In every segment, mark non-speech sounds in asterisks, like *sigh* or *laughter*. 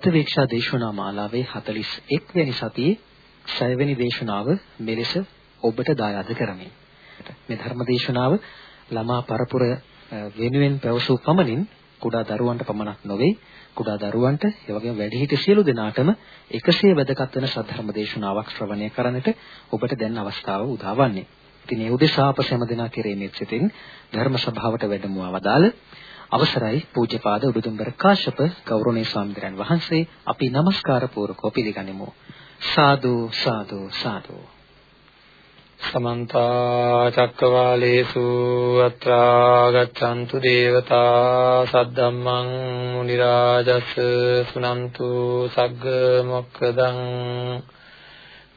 ප්‍රතිවේක්ෂා දේශනා මාලාවේ 41 වෙනි සතියේ 6 වෙනි දේශනාව මෙලෙස ඔබට දායාද කරමි. මේ ධර්ම දේශනාව ළමා පරපුර වෙනුවෙන් පැවසූ පමණින් කුඩා දරුවන්ට පමණක් නොවේ කුඩා දරුවන්ට ඒ වගේම වැඩිහිටි සියලු දෙනාටම එකසේ වැදගත් වෙන සද්ධර්ම දේශනාවක් ශ්‍රවණය කරන්නට ඔබට දැන් අවස්ථාව උදා වන්නේ. ඉතින් ඒ උදෙසා අප සෑම දෙනා කෙරෙහිම සිටින් ධර්ම සභාවට වැඩමවා වදාළ අවසරයි පූජ්‍යපාද උඩුදුම්බර කාශ්‍යප ගෞරවනීය ස්වාමීන් වහන්සේ අපි নমස්කාර පූර්වකව පිළිගනිමු. සාදු සාදු සාදු සමන්ත චක්කවාලේසු අත්‍රා ගච්ඡන්තු දේවතා සද්දම්මං මුනි රාජස් සුනන්තු සග්ග මොක්කදං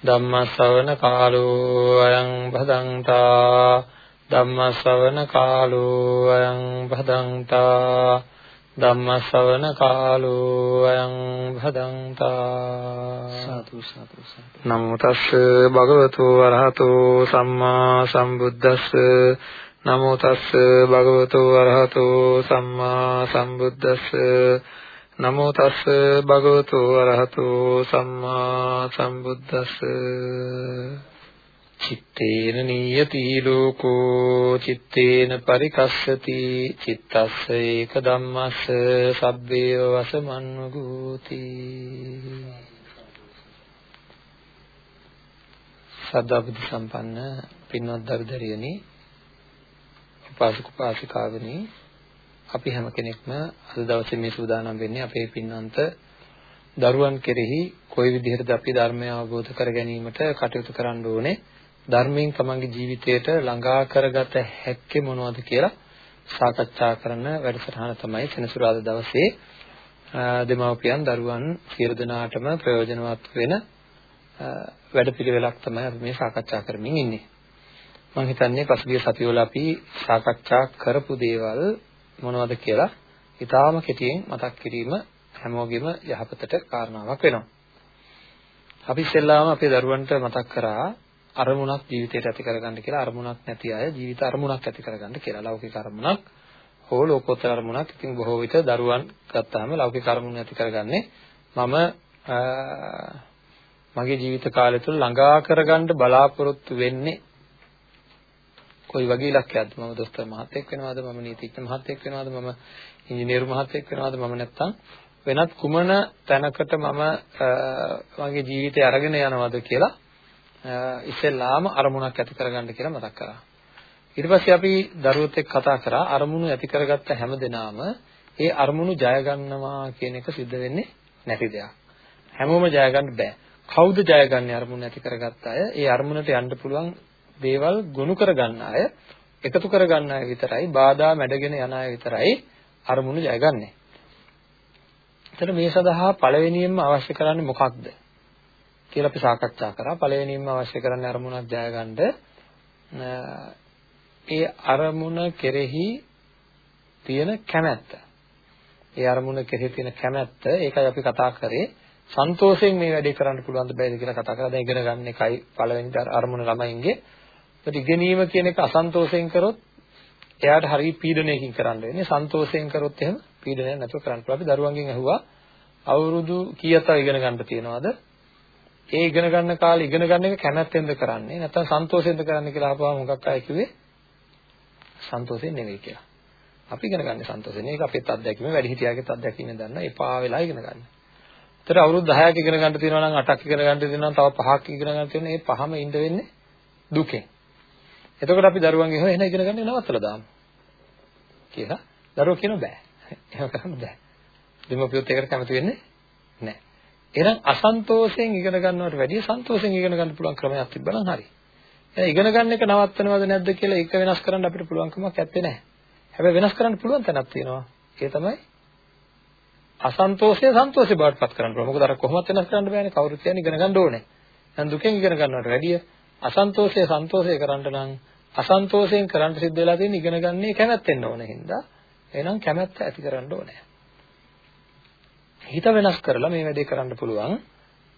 ධම්ම ශ්‍රවණ කාලෝ අයං භදංතා ධම්ම ශ්‍රවණ කාලෝ අයං භදංතා ධම්ම ශ්‍රවණ කාලෝ අයං භදංතා සාදු සාදු සාදු. නමෝ තස්ස භගවතු වරහතෝ සම්මා සම්බුද්දස්ස. නමෝ තස්ස භගවතු වරහතෝ සම්මා සම්බුද්දස්ස. නමෝ තස්ස භගවතු වරහතෝ සම්මා සම්බුද්දස්ස චිත්තේන නියති ලෝකෝ චිත්තේන පරිකස්සති චිත්තස්ස ඒක ධම්මස්ස සබ්බේව වසමන්වගෝති. සදාබුද්ධ සම්පන්න පින්වත් දරුදරියනි උපාසක උපාසිකාවනි අපි හැම කෙනෙක්ම අද දවසේ මේ සූදානම් වෙන්නේ අපේ පින්නන්ත දරුවන් කෙරෙහි කොයි විදිහටද අපි ධර්මය අවබෝධ කර ගැනීමට කටයුතු කරන්න ඕනේ? ධර්මයෙන් තමන්ගේ ජීවිතයට ළඟා කරගත හැක්කේ මොනවද කියලා සාකච්ඡා කරන වැඩසටහන තමයි සෙනසුරාදා දවසේ දෙමව්පියන් දරුවන් සියලු දෙනාටම ප්‍රයෝජනවත් වෙන වැඩපිළිවෙලක් තමයි අපි මේ සාකච්ඡා කරමින් ඉන්නේ. මම හිතන්නේ පසුගිය සතිවල අපි සාකච්ඡා කරපු දේවල් මොනවද කියලා ඊටාම කෙටියෙන් මතක් කිරීම හැමෝගෙම යහපතට කාරණාවක් වෙනවා. අපි ඉස්සෙල්ලාම අපේ දරුවන්ට මතක් කරා අරමුණක් ජීවිතයට ඇති කරගන්න කියලා අරමුණක් නැති අය ජීවිත අරමුණක් ඇති කරගන්න කියලා. ලෞකික අරමුණක් හෝ ලෝකෝත්තර අරමුණක්. ඉතින් බොහෝ විට දරුවන් ගත්තාම ලෞකික අරමුණ ඇති කරගන්නේ මම මගේ ජීවිත කාලය තුළ ළඟා කරගන්න බලාපොරොත්තු වෙන්නේ කොයි වගේ ඉලක්කයක්ද? මම දොස්තර මහත්තයෙක් වෙනවද? මම නීතිඥ මහත්තයෙක් වෙනවද? මම ඉංජිනේරු මහත්තයෙක් වෙනවද? මම නැත්තම් වෙනත් කුමන තැනකට මම මගේ ජීවිතය අරගෙන යනවද කියලා ඉස්සෙල්ලාම අරමුණක් ඇති කරගන්න කියලා මතක් කරා. ඊට පස්සේ අපි දරුවොත් එක්ක කතා කරා අරමුණු ඇති කරගත්ත හැමදෙනාම ඒ අරමුණු ජය ගන්නවා කියන එක සිද්ධ වෙන්නේ නැති දෙයක්. හැමෝම ජය ගන්න බෑ. කවුද ජයගන්නේ අරමුණ ඇති කරගත්ත අය? ඒ අරමුණට යන්න පුළුවන් දේවල් ගොනු කරගන්න අය, එකතු කරගන්න අය විතරයි, බාධා මැඩගෙන යන අය විතරයි අරමුණු ජයගන්නේ. එතන මේ සඳහා පළවෙනියෙන්ම අවශ්‍ය කරන්නේ මොකක්ද? කියලා අපි සාකච්ඡා කරා. පළවෙනියෙන්ම අවශ්‍ය කරන්නේ අරමුණක් ජයගන්න ඒ අරමුණ කෙරෙහි තියෙන කැමැත්ත. ඒ අරමුණ කෙරෙහි තියෙන කැමැත්ත ඒකයි අපි කතා කරේ. සන්තෝෂයෙන් මේ වැඩේ කරන්න පුළුවන්ද බැයිද කියලා කතා කරලා දැන් ඉගෙන ගන්න එකයි පළවෙනි අරමුණ ළමයින්ගේ. ඒත් ඉගෙනීම කියන එක අසන්තෝෂයෙන් කරොත් එයාට හරිය පීඩනයකින් කරන්න වෙන්නේ. සන්තෝෂයෙන් කරොත් එහෙම පීඩනයක් නැතුව කරන්න පුළුවන්. අපි දරුවන්ගෙන් අහුවා අවුරුදු කීයක් තව ඉගෙන ගන්න තියෙනවද? ඒ ඉගෙන ගන්න කාලේ ඉගෙන ගන්න එක කැමැත්තෙන්ද කරන්නේ නැත්නම් සන්තෝෂයෙන්ද කරන්නේ කියලා අහපුවාම මොකක් අය කිව්වේ සන්තෝෂයෙන් නෙවෙයි කියලා. අපි ඉගෙන ගන්න සන්තෝෂයෙන්. ඒක අපේත් අත්දැකීම වැඩි හිටියාගේත් අත්දැකීම දන්න එපා වෙලා ඉගෙන ගන්න. ඒතර අවුරුදු 10ක් ඉගෙන ගන්න තියෙනවා නම් 8ක් ඉගෙන ගන්න තියෙනවා නම් තව 5ක් ඉගෙන ගන්න තියෙනවා මේ පහම ඉඳ වෙන්නේ දුකෙන්. එතකොට අපි දරුවන්ගේ එහෙම එහෙනම් ඉගෙන ගන්න නවත්තලා දාමු. කියලා දරුවෝ කියන බෑ. එහෙම කරන්න බෑ. දෙමව්පියොත් ඒකට කැමති වෙන්නේ නැහැ. එහෙනම් අසන්තෝෂයෙන් ඉගෙන ගන්නවට වැඩිය සන්තෝෂයෙන් ඉගෙන ගන්න පුළුවන් ක්‍රමයක් තිබ්බනම් හරි. එහෙනම් ඉගෙන ගන්න එක නවත්තනවද නැද්ද කියලා ඒක වෙනස් කරන්න අපිට පුළුවන් කමක් නැත්තේ නෑ. හැබැයි වෙනස් කරන්න පුළුවන් තැනක් තියෙනවා. ඒ තමයි අසන්තෝෂය සන්තෝෂය බවට පත් කරන්න පුළුවන්. මොකද අර කොහොමවත් වෙනස් කරන්න බෑනේ. කවුරුත් කියන්නේ ඉගෙන ගන්න ඕනේ. දැන් දුකෙන් ඉගෙන ගන්නවට වැඩිය අසන්තෝෂය සන්තෝෂය කරන්න නම් අසන්තෝෂයෙන් කරන්න සිද්ධ වෙලා තියෙන ඉගෙන ගන්නේ කැමැත්තෙන් ඕනේ හින්දා එහෙනම් කැමැත්ත ඇති කරන්න ඕනේ. හිත වෙනස් කරලා මේ වැඩේ කරන්න පුළුවන්.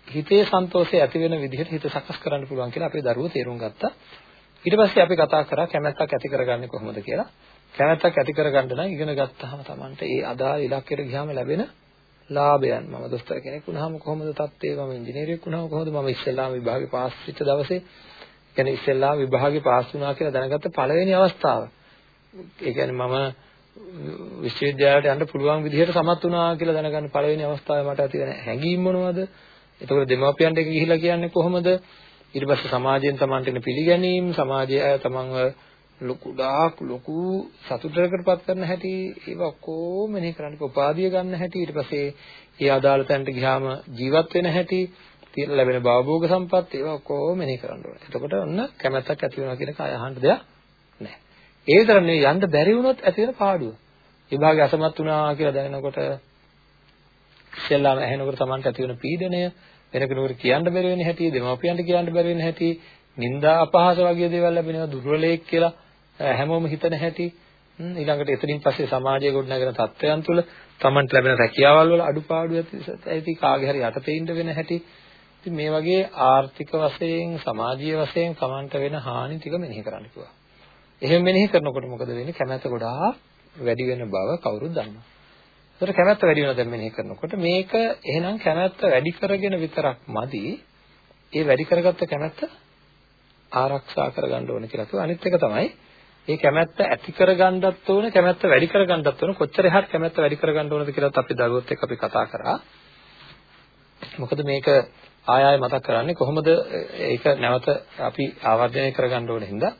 හිතේ සන්තෝෂය ඇති වෙන විදිහට හිත සකස් කරන්න පුළුවන් කියලා අපේ දරුවෝ තේරුම් ගත්තා. ඊට පස්සේ අපි කතා කරා කැමැත්තක් ඇති කරගන්නේ කොහොමද කියලා. කැමැත්තක් ඇති කරගන්න නම් ඉගෙන ගත්තාම Tamanට ඒ අදාළ ඉලක්කයට ගියාම ලැබෙන ලාභයන් මම දොස්තර කෙනෙක් වුණාම කොහොමද තත්ත්වය මම ඉංජිනේරියෙක් වුණාම කොහොමද මම ඉස්සෙල්ලාම විභාගේ පාස් වෙච්ච දවසේ කියන්නේ ඉස්සෙල්ලාම විභාගේ පාස් වුණා කියලා දැනගත්ත පළවෙනි අවස්ථාව. ඒ කියන්නේ මම විශ්වවිද්‍යාලයට යන්න පුළුවන් විදිහට සමත් වුණා කියලා දැනගන්න පළවෙනි අවස්ථාවේ මට ඇති වෙන හැඟීම් මොනවද? එතකොට දෙමාපියන්ට ගිහිලා කියන්නේ කොහොමද? ඊට පස්සේ සමාජයෙන් Tamanට එන පිළිගැනීම්, සමාජය තමන්ව ලොකුඩාක් ලොකු සතුටකටපත් කරන හැටි ඒව ඔක්කොම මෙනෙහි කරන්න උපාධිය ගන්න හැටි ඊට පස්සේ ඒ අදාළ තැනට ගියාම ජීවත් වෙන හැටි තියෙන ලැබෙන භවභෝග සම්පත් ඒව ඔක්කොම මෙනෙහි කරන්න ඕනේ. එතකොට ඔන්න කැමැත්තක් ඇති වෙනවා කියන එක අය අහන්න දෙයක් නැහැ. ඒ විතර නෙවෙයි යන්න බැරි වුණොත් ඇති වෙන පාඩුව. විභාගය අසමත් වුණා කියලා දැනනකොට ඉස්සෙල්ලාම ඇහෙනකොට Tamanට ඇති වෙන පීඩනය වෙන කෙනෙකුට කියන්න බැරි වෙන හැටි, දෙමාපියන්ට කියන්න බැරි වෙන හැටි, නිന്ദා අපහාස වගේ දේවල් ලැබෙනවා දුර්වලයක් කියලා හැමෝම හිතන හැටි ඊළඟට එතනින් පස්සේ සමාජයේ ගොඩනගෙන තත්ත්වයන් තුළ Tamanට ලැබෙන රැකියාවල් වල අඩුපාඩු ඇති කාගේ හරි යටතේ ඉන්න වෙන හැටි ඉතින් මේ වගේ ආර්ථික වශයෙන් සමාජීය වශයෙන් Tamanට වෙන හානි ටික මෙනෙහි කරන්න කිව්වා. එහෙම මෙනෙහි කරනකොට මොකද වෙන්නේ? කැමැත්ත ගොඩාක් වැඩි වෙන බව කවුරුත් දන්නවා. ඒතර කැමැත්ත වැඩි වෙනවා දැන් මෙනෙහි කරනකොට මේක එහෙනම් කැමැත්ත වැඩි කරගෙන විතරක් මදි. ඒ වැඩි කරගත්ත කැමැත්ත ආරක්ෂා කරගන්න ඕන කියලා කිව්වා. අනිත් එක තමයි මේ කැමැත්ත ඇති කරගන්නත් ඕන කැමැත්ත වැඩි කරගන්නත් ඕන කොච්චර එහාට කැමැත්ත වැඩි කරගන්න ඕනද කියලාත් අපි දරුවොත් එක්ක අපි කතා කරා. මොකද මේක ආය ආය මතක් කරන්නේ කොහොමද ඒක නැවත අපි ආවර්ජනය කරගන්න ඕන හින්දා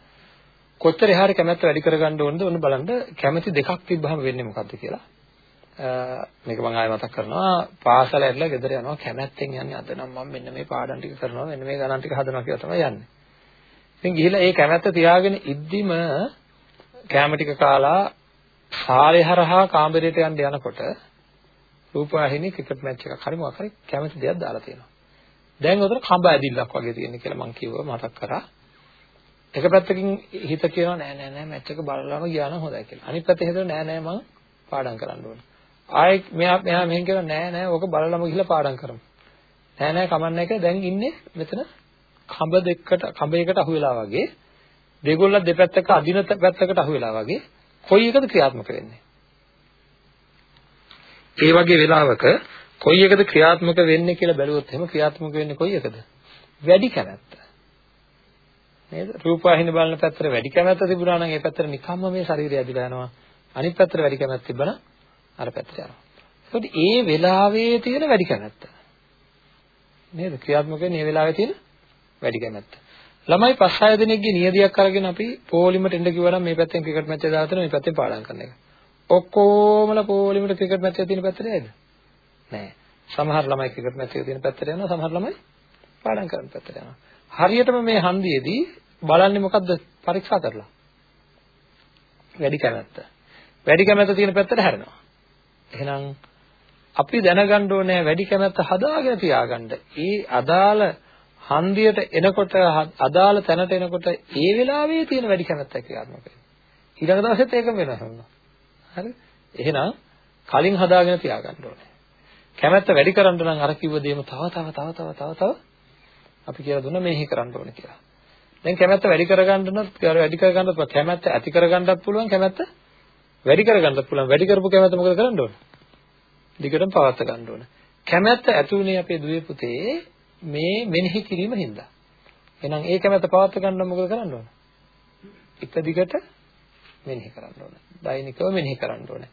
කොච්චර එහාට කැමැත්ත වැඩි කරගන්න ඕනද ඔන්න බලන්න කැමැති දෙකක් තිබ්බහම වෙන්නේ මොකද්ද කියලා. මේක මම ආයෙ මතක් කරනවා පාසල ඇරලා ගෙදර යනවා කැමැත්තෙන් යන්නේ අද නම් මම මෙන්න මේ පාඩම් ටික කරනවා මෙන්න මේ ගණන් ටික හදනවා කියලා තමයි යන්නේ. ඉතින් ගිහිලා ඒ කැමැත්ත තියාගෙන ඉද්දිම කැම ටික කාලා සාලේ හරහා කාමරයට යන්න යනකොට රූපවාහිනී ක්‍රිකට් මැච් එකක් හරි මොකක් හරි කැමති දෙයක් දාලා තියෙනවා. දැන් උතන කඹ ඇදිල්ලක් වගේ තියෙන කියලා මම කිව්වා මතක් කරා. එක පැත්තකින් හිත කියනවා නෑ නෑ නෑ මැච් එක බලලාම ගියා නම් හොඳයි කියලා. අනිත් පැත්තේ හිතනවා නෑ නෑ මම පාඩම් කරන්න ඕන. ආයෙ මෙයා මෙයා මෙහෙන් කියනවා නෑ නෑ ඕක බලලාම ගිහලා පාඩම් කරමු. නෑ නෑ කමන්න එක දැන් ඉන්නේ මෙතන කඹ දෙකකට කඹයකට අහු වෙලා වගේ දෙගොල්ල දෙපැත්තක අදින පැත්තකට අහු වෙලා වගේ කොයි එකද ක්‍රියාත්මක වෙන්නේ ඒ වගේ වෙලාවක කොයි එකද ක්‍රියාත්මක වෙන්නේ කියලා බැලුවොත් එහෙම ක්‍රියාත්මක වෙන්නේ කොයි එකද වැඩි කැමැත්ත නේද රූපවාහිනිය බලන පැත්තට වැඩි කැමැත්ත තිබුණා නම් ඒ පැත්තට නිකම්ම මේ ශරීරය ඇදිලා යනවා අනිත් පැත්තට වැඩි කැමැත්ත තිබ්බනම් අර පැත්තට යනවා ඒකෝටි ඒ වෙලාවේ තියෙන වැඩි කැමැත්ත නේද ක්‍රියාත්මක වෙන්නේ මේ වෙලාවේ තියෙන වැඩි කැමැත්ත. ළමයි පස් හය දෙනෙක්ගේ නියදියක් අරගෙන අපි පොලිමට එන්න කිව්වනම් මේ පැත්තෙන් ක්‍රිකට් මැච් එක දාලා තියෙනවා මේ පැත්තෙන් පාඩම් කරන එක. ඔක්කොමලා පොලිමට ක්‍රිකට් මැච් එක තියෙන පැත්තට යයිද? නෑ. සමහර ළමයි ක්‍රිකට් මැච් එක තියෙන පැත්තට යනවා සමහර ළමයි පාඩම් කරන පැත්තට යනවා. හරියටම මේ හන්දියේදී බලන්නේ මොකද්ද පරීක්ෂා කරලා? වැඩි කැමැත්ත. වැඩි කැමැත්ත තියෙන පැත්තට හැරෙනවා. එහෙනම් අපි දැනගන්න ඕනේ වැඩි කැමැත්ත හදාගෙන තියාගන්න. ඒ අදාළ හන්දියට එනකොට අදාළ තැනට එනකොට ඒ වෙලාවේ තියෙන වැඩි කැමැත්තක් ක්‍රියාත්මක වෙනවා. ඊළඟ දවසෙත් ඒකම වෙනවා හැමෝම. හරි? එහෙනම් කලින් හදාගෙන තියාගන්න ඕනේ. කැමැත්ත වැඩි කරන්න නම් අර කිව්ව දේම තව තව තව තව තව තව අපි කියලා දුන්නා මේහි කරන්න ඕනේ කියලා. දැන් කැමැත්ත වැඩි කරගන්න නම් වැඩි කරගන්න කැමැත්ත ඇති කරගන්නත් පුළුවන් කැමැත්ත වැඩි කරගන්නත් පුළුවන්. වැඩි කරපු කැමැත්ත මොකද කරන්න ඕනේ? දිගටම පවත්වා ගන්න ඕනේ. කැමැත්ත ඇති උනේ අපේ දුවේ පුතේ මේ මෙනෙහි කිරීම හින්දා. එහෙනම් ඒ කැමැත්ත පවත් ගන්න මොකද කරන්න ඕන? එක දිගට මෙනෙහි කරන්න ඕන. දෛනිකව මෙනෙහි කරන්න ඕන.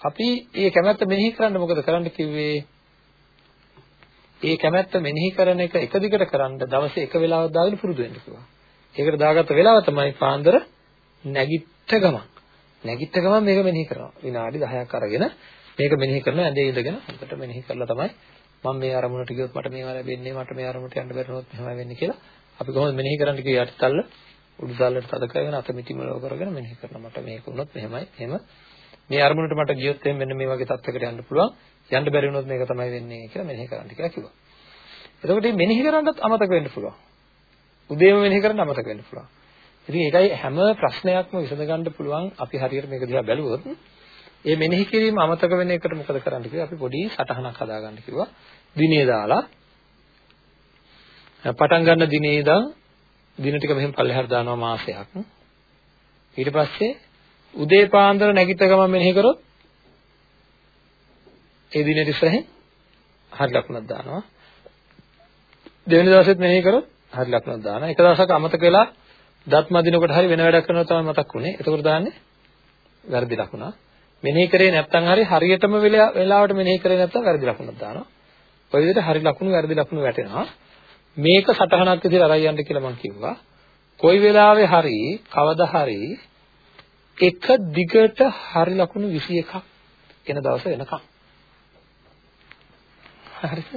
අපි මේ කැමැත්ත මෙනෙහි කරන්න මොකද කරන්න කිව්වේ? ඒ කැමැත්ත මෙනෙහි කරන එක එක දිගට කරන්න දවසේ එක වෙලාවක් දාගෙන පුරුදු වෙන්න කිව්වා. ඒකට දාගත්ත වෙලාව තමයි පාන්දර නැගිට ගමන්. නැගිට ගමන් මේක මෙනෙහි කරනවා. විනාඩි 10ක් අරගෙන මේක මෙනෙහි කරනවා ඇඳේ ඉඳගෙන හොඳට මෙනෙහි කරලා තමයි මම මේ අරමුණට ගියොත් මට මේවා ලැබෙන්නේ මට මේ අරමුණට යන්න බැරිනොත් මෙහෙමයි වෙන්නේ කියලා අපි කොහොමද මෙනෙහි කරන්න කිය යටිතල්ල උඩුතල්ලට තද කරගෙන අත මිටිමලව කරගෙන මෙනෙහි කරනවා මට මේක වුණොත් මෙහෙමයි එහෙම මේ අරමුණට මට ගියොත් එහෙම මෙන්න මේ වගේ තත්යකට යන්න පුළුවන්. යන්න බැරි වුණොත් මේක තමයි වෙන්නේ කියලා මෙනෙහි කරන්න කියලා කිව්වා. එතකොට මේ මෙනෙහි කරන්නත් අමතක වෙන්න පුළුවන්. උදේම මෙනෙහි කරන්න අමතක වෙන්න පුළුවන්. ඉතින් ඒකයි හැම ප්‍රශ්නයක්ම විසඳගන්න පුළුවන්. අපි හරියට මේක දිහා බැලුවොත් ඒ මෙනෙහි කිරීම අමතක වෙන එකට මොකද කරන්න කිව්වා අපි පොඩි සටහනක් හදාගන්න කිව්වා. දිනේ දාලා පටන් ගන්න දිනේ ඉඳන් දින ටික මෙහෙම පල්ලෙහාට දානවා මාසයක්. ඊට පස්සේ උදේ පාන්දර නැගිට ගමන් මෙනෙහි කරොත් ඒ දිනෙට ඉස්සරහින් හරි ලකුණක් දානවා. දෙවෙනි දවසෙත් මෙනෙහි කරොත් හරි ලකුණක් දානවා. එක දවසක් අමතක වෙලා දත් මදිනකොට හරි වෙන වැඩක් කරනවා තමයි මතක් වුනේ. එතකොට දාන්නේ වැරදි ලකුණක්. මෙනෙහි කරේ නැත්නම් හරි හරියටම වෙලාවට මෙනෙහි කරේ නැත්නම් වැරදි ලකුණක් දානවා. ඔය විදිහට හරි ලකුණු වැරදි ලකුණු වැටෙනවා. මේක සටහනක් විදිහට අරයි යන්න කියලා මම කිව්වා. කොයි වෙලාවෙ හරි කවදා හරි එක දිගට හරි ලකුණු 21ක් එන දවස වෙනකම්. හරිද?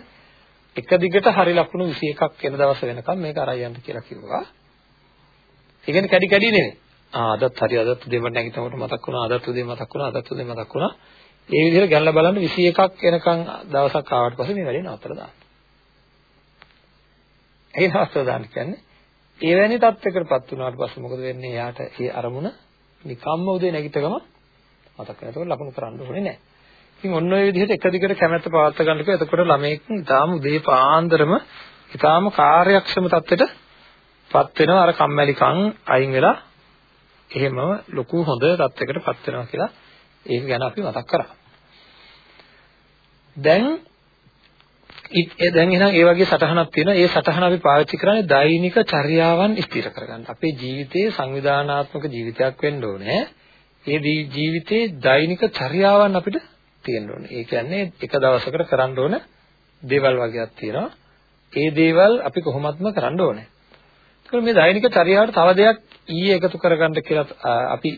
එක දිගට හරි ලකුණු 21ක් එන දවස වෙනකම් මේක අරයි යන්න කියලා කිව්වා. ඒ කියන්නේ කැඩි කැඩි නෙවෙයි. ආ අදත් හරි අදත් උදේම නැගිටිනකොට මතක් වුණා අදත් උදේ මතක් වුණා අදත් උදේ මතක් වුණා. ඒ විදිහට ගැනලා බලන්න 21ක් එනකන් දවසක් ආවට පස්සේ මේ වැඩේ නවත්තලා දාන්න. ඒ නවත්තලා දාන්න කියන්නේ එවැනි තත්යකටපත් වුණාට පස්සේ මොකද වෙන්නේ? එයාට ඒ අරමුණ නිකම්ම උදේ නැගිටගම මතක් වෙනවා. ඒකෝ ලකුණු කරන්න ඕනේ නැහැ. ඉතින් ඔන්න ඔය විදිහට එක දිගට කැමැත්ත පවත් ගන්න කිව්වා. එතකොට ළමයෙක් ඊටාම උදේ පාන්දරම ඊටාම කාර්යක්ෂම තත්ත්වයට පත් වෙනවා. අර කම්මැලිකම් අයින් වෙලා එහෙමම ලොකු හොඳ තත්යකට පත් වෙනවා කියලා ඒක ගැන අපි මතක් කරා. දැන් ඒ දැන් එහෙනම් ඒ වගේ සටහනක් තියෙනවා. ඒ සටහන අපි පාවිච්චි කරන්නේ දෛනික චර්යාවන් ස්ථිර කරගන්න. අපේ ජීවිතයේ සංවිධානාත්මක ජීවිතයක් වෙන්න ඕනේ. ඒ ජීවිතයේ දෛනික චර්යාවන් අපිට තියෙන්න ඕනේ. ඒ කියන්නේ එක දවසකට කරන්න ඕන දේවල් වගේක් තියෙනවා. ඒ දේවල් අපි කොහොමත්ම කරන්න ඕනේ. ඒකෝ මේ දෛනික චර්යාවට තව දෙයක් ඊයේ එකතු කරගන්න කියලා අපි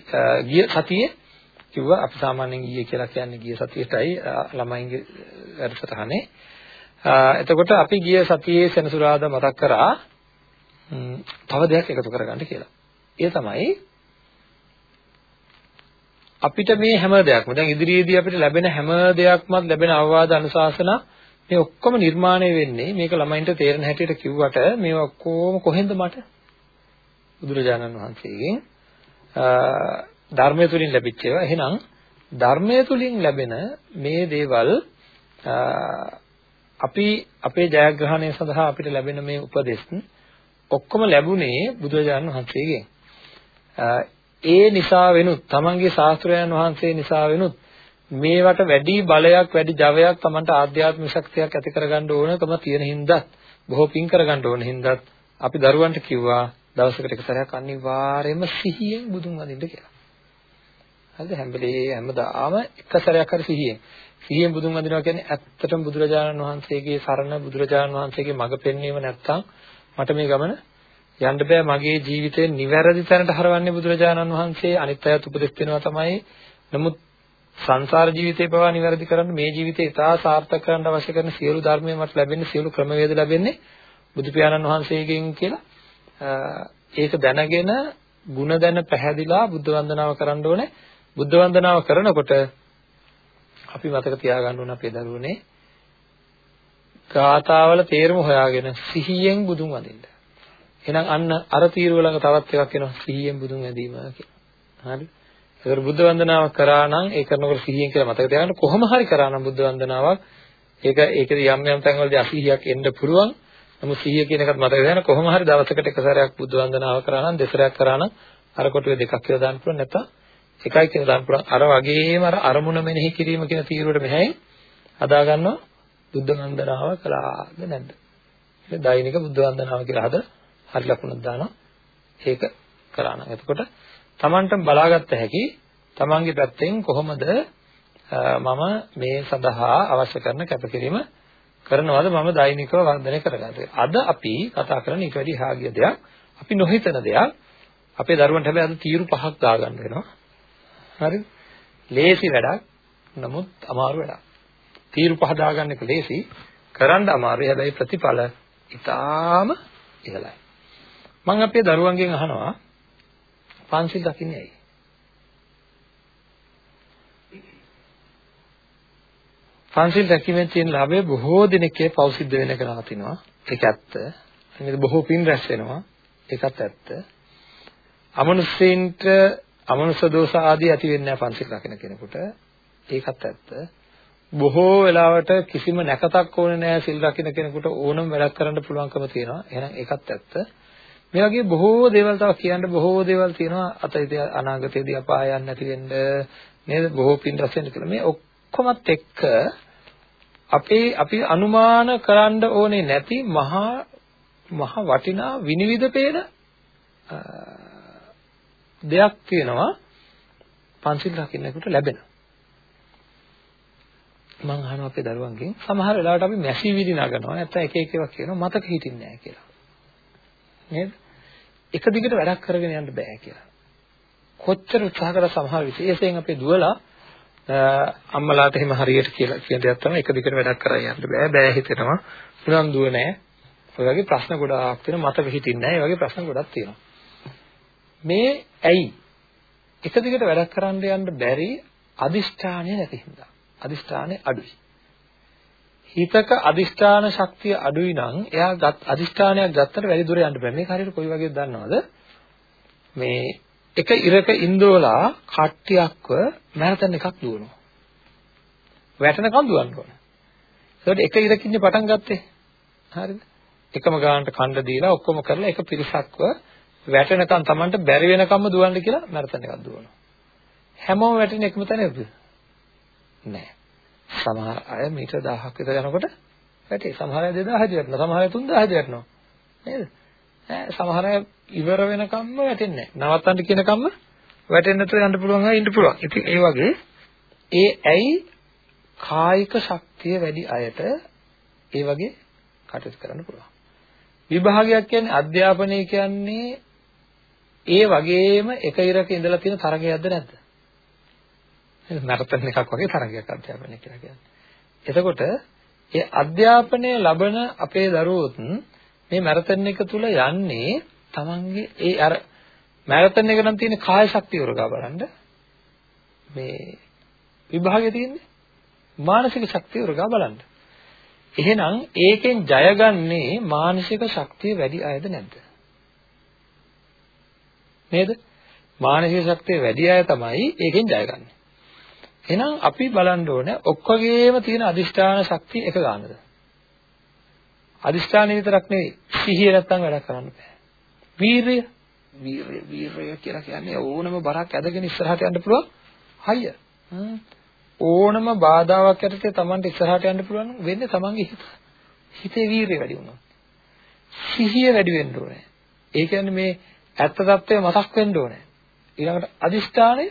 ගිය සතියේ කිව්වා අපි සාමාන්‍යයෙන් ඊයේ කියලා කියන්නේ ගිය සතියේටයි ළමයින්ගේ වැඩසටහනේ. එතකොට අපි ගිය සතියේ සෙනසුරාදා මතක් කරා තව දෙයක් එකතු කරගන්න කියලා. ඒ තමයි අපිට මේ හැම දෙයක්ම දැන් ඉදිරියේදී අපිට ලැබෙන හැම දෙයක්මත් ලැබෙන අවවාද අනුශාසනා මේ ඔක්කොම නිර්මාණය වෙන්නේ මේක ළමයින්ට තේරෙන හැටියට කිව්වට මේ ඔක්කොම කොහෙන්ද මට බුදුරජාණන් වහන්සේගෙන් ධර්මය තුලින් ලැබිච්ච ඒවා. එහෙනම් ධර්මය තුලින් ලැබෙන මේ දේවල් අපි අපේ ජයග්‍රහණය සඳහා අපිට ලැබෙන මේ උපදෙස් ඔක්කොම ලැබුණේ බුදුරජාණන් වහන්සේගෙන්. ඒ නිසා වෙනුත් තමන්ගේ ශාස්ත්‍රයන් වහන්සේ නිසා වෙනුත් මේවට වැඩි බලයක් වැඩි ජවයක් තමන්ට ආධ්‍යාත්මික ශක්තියක් ඇති කරගන්න ඕනකම තියෙන හින්දා බොහෝ පින් කරගන්න ඕන හින්දා අපි දරුවන්ට කිව්වා දවසකට එක සැරයක් අනිවාර්යයෙන්ම සිහියෙන් බුදුන් වඳින්න කියලා. හරිද? හැම වෙලේ හැමදාම එක සැරයක් හරි සිහියෙන්. සිහියෙන් බුදුන් වඳිනවා කියන්නේ ඇත්තටම බුදුරජාණන් වහන්සේගේ සරණ බුදුරජාණන් වහන්සේගේ මඟ පෙන්වීම නැත්තම් මට මේ ගමන යන්න බෑ මගේ ජීවිතේ නිවැරදි තැනට හරවන්නේ බුදුරජාණන් වහන්සේ අනිත් අයත් උපදෙස් දෙනවා තමයි. නමුත් සංසාර ජීවිතේ පවා නිවැරදි කරන්න මේ ජීවිතේ ඉතා සාර්ථක කරන්න අවශ්‍ය කරන සියලු ධර්මයේ මට ලැබෙන්නේ සියලු ක්‍රමවේද ලැබෙන්නේ බුදු පියාණන් වහන්සේගෙන් කියලා ඒක දැනගෙන ಗುಣ දැන පැහැදිලා බුද්ධ වන්දනාව කරන්න ඕනේ. බුද්ධ වන්දනාව කරනකොට අපි මතක තියාගන්න ඕන අපේ දරුවනේ ගාථාවල තේරුම හොයාගෙන සිහියෙන් බුදුන් වඳින්න. එහෙනම් අන්න අර තීරුව ළඟ තවත් එකක් එනවා සිහියෙන් බුදුන් වැඳීම කියලා. හරි? ඒකට බුද්ධ වන්දනාව කරා නම් ඒ කරනකොට සිහියෙන් කියලා මතක තියාගන්න කොහොම හරි කරා නම් බුද්ධ වන්දනාවක් ඒක ඒකේ යම් යම් තැන්වලදී අසීහියක් එන්න පුළුවන්. නමුත් සිහිය කියන එකත් මතක තියාගන්න කොහොම හරි දවසකට එක සැරයක් බුද්ධ වන්දනාව කරා නම් දෙසරයක් කරා නම් අර කොටුවේ දෙකක් කියලා දාන්න පුළුවන් නැත්නම් එකයි කියලා දාන්න පුළුවන්. අර වගේම අර අරමුණ මෙනෙහි කිරීම කියන තීරුවට මෙහෙයි හදා ගන්නවා බුද්ධ වන්දනාව කළාද නැද්ද? ඒක දෛනික බුද්ධ වන්දනාව කියලා හද හරි ලකුණක් දානවා. ඒක කරා නම්. එතකොට Tamanට බලාගත්ත හැකි Tamanගේ පැත්තෙන් කොහොමද මම මේ සඳහා අවශ්‍ය කරන කැපකිරීම කරනවද මම දෛනිකව වර්ධනය කරගන්නේ. අද අපි කතා කරන්නේ ඊට වැඩි හා ගිය දෙයක්. අපි නොහිතන දෙයක්. අපේ දරුවන්ට හැබැයි අද තීරු පහක් දාගන්න වෙනවා. හරිද? ලේසි වැඩක්. නමුත් අමාරු වැඩක්. තීරු පහ දාගන්න එක ලේසි. කරන්න අමාරුයි. හැබැයි ප්‍රතිඵල ඉතාම ඉහළයි. මම අපේ දරුවන්ගෙන් අහනවා පන්සිල් දකින්නේ ඇයි? පන්සිල් රැකීමෙන් තියෙන ලාභය බොහෝ දිනකේ පෞ සිද්ධ වෙන එක නවතිනවා. ඒක ඇත්ත. නේද? බොහෝ පින් රැස් වෙනවා. ඒකත් ඇත්ත. අමනුෂ්‍යයින්ට අමනුෂ්‍ය දෝෂ ආදී ඇති වෙන්නේ නැහැ පන්සිල් රකින්න කෙනෙකුට. ඒකත් ඇත්ත. බොහෝ වෙලාවට කිසිම නැකතක් ඕනේ නැහැ සිල් රකින්න කෙනෙකුට ඕනම වැඩක් කරන්න පුළුවන්කම තියෙනවා. එහෙනම් ඒකත් ඇත්ත. මේ වගේ බොහෝ දේවල් තව කියන්න බොහෝ දේවල් තියෙනවා අතීතයේ අනාගතයේදී අපායයන් නැති වෙන්න නේද? බොහෝ පින් රැස් වෙන්න කියලා. මේ ඔක්කොමත් එක්ක අපේ අපි අනුමාන කරන්න ඕනේ නැති මහා මහ වටිනා විනිවිද පේන දෙයක් තියෙනවා පන්සිල් රකින්නකට ලැබෙන. මම අහනවා අපේ දරුවන්ගෙන් සමහර වෙලාවට අපි මැසි විදි නගනවා නැත්නම් එක එක ඒවා කියනවා මතක හිටින්නේ නැහැ කියලා. නේද? එක දිගට වැඩක් කරගෙන යන්න බෑ කියලා. කොච්චර උත්සාහ කරලා සමහර විශේෂයෙන් අපේ දුවලා අම්මලාට එහෙම හරියට කියලා කියන දේක් තමයි එක දිගට වැඩක් කරගෙන යන්න බෑ බෑ හිතෙනවා. උනන්දුව නැහැ. ඔය වගේ ප්‍රශ්න ගොඩාක් තියෙනවා මතක හිටින්නේ නැහැ. ඒ වගේ ප්‍රශ්න ගොඩක් තියෙනවා. මේ ඇයි එක දිගට වැඩක් කරන්න යන්න බැරි අදිෂ්ඨානය නැති හින්දා. අදිෂ්ඨානය අඩුයි. හිතක අදිෂ්ඨාන ශක්තිය අඩුයි නම් එයා ගත් අදිෂ්ඨානයක් ගත්තට වැඩි දුර යන්න බෑ. මේක හරියට කොයි වගේද දන්නවද? මේ එක ඉරක ඉන්දෝලා කට්ටියක්ව මැරතන් එකක් දුවනවා. වැටෙනකම් දුවන්න ඕන. ඒකට එක ඉරකින්නේ පටන් ගත්තේ. හරිද? එකම ගානට කණ්ඩ දීලා ඔක්කොම කරලා එක පිරිසක්ව වැටෙනකම් Tamanට බැරි වෙනකම්ම දුවන්න කියලා මැරතන් එකක් දුවනවා. හැමෝම වැටෙන එකම තැනද? නෑ. සමහර අය මීටර 1000ක් විතර යනකොට වැටේ. සමහර අය 2000 දී වැටෙනවා. සමහර අය 3000 දී වැටෙනවා. නේද? ඈ සමහර අය ඉවර වෙනකම්ම වැටෙන්නේ නැහැ. නවත්තන්න කියනකම්ම වැටෙන්න නැතුව යන්න පුළුවන් අය ඉන්න පුළුවන්. ඉතින් ඒ වගේ ඒ ඇයි කායික ශක්තිය වැඩි අයට ඒ වගේ කටයුතු කරන්න පුළුවන්. විභාගයක් කියන්නේ අධ්‍යාපනය කියන්නේ ඒ වගේම එක ඉරක ඉඳලා තියෙන තරගයක්ද නැද්ද? නරතන එකක් වගේ තරගයක් අධ්‍යාපනය කියලා කියන්නේ. එතකොට ඒ අධ්‍යාපනය ලබන අපේ දරුවොත් මේ මැරතන් එක තුල යන්නේ තමන්ගේ ඒ අර මැරතන් එක නම් තියෙන කාය ශක්තිය උරගා බලන්න මේ විභාගයේ තියෙන්නේ මානසික ශක්තිය උරගා බලන්න. එහෙනම් ඒකෙන් ජයගන්නේ මානසික ශක්තිය වැඩි අයද නැද්ද? නේද? මානසික ශක්තිය වැඩි අය තමයි ඒකෙන් ජයගන්නේ. එහෙනම් අපි බලන්න ඕනේ ඔක්කොගේම තියෙන අදිෂ්ඨාන ශක්තිය එක ගන්නද? අදිෂ්ඨානෙ විතරක් නෙවෙයි සිහිය නැත්තම් වැඩක් කරන්න බෑ. වීරය වීරය වීරය කියලා කියන්නේ ඕනම බරක් ඇදගෙන ඉස්සරහට යන්න පුළුවන් හයිය. ඕනම බාධාවක් යටතේ Tamanට ඉස්සරහට යන්න පුළුවන් වෙන්නේ Tamanගේ හිත. හිතේ වීරය වැඩි වුණොත්. සිහිය වැඩි වෙන්න ඕනේ. ඒ කියන්නේ මේ ඇත්ත తත්වය මතක් වෙන්න ඕනේ. ඊළඟට අදිෂ්ඨානය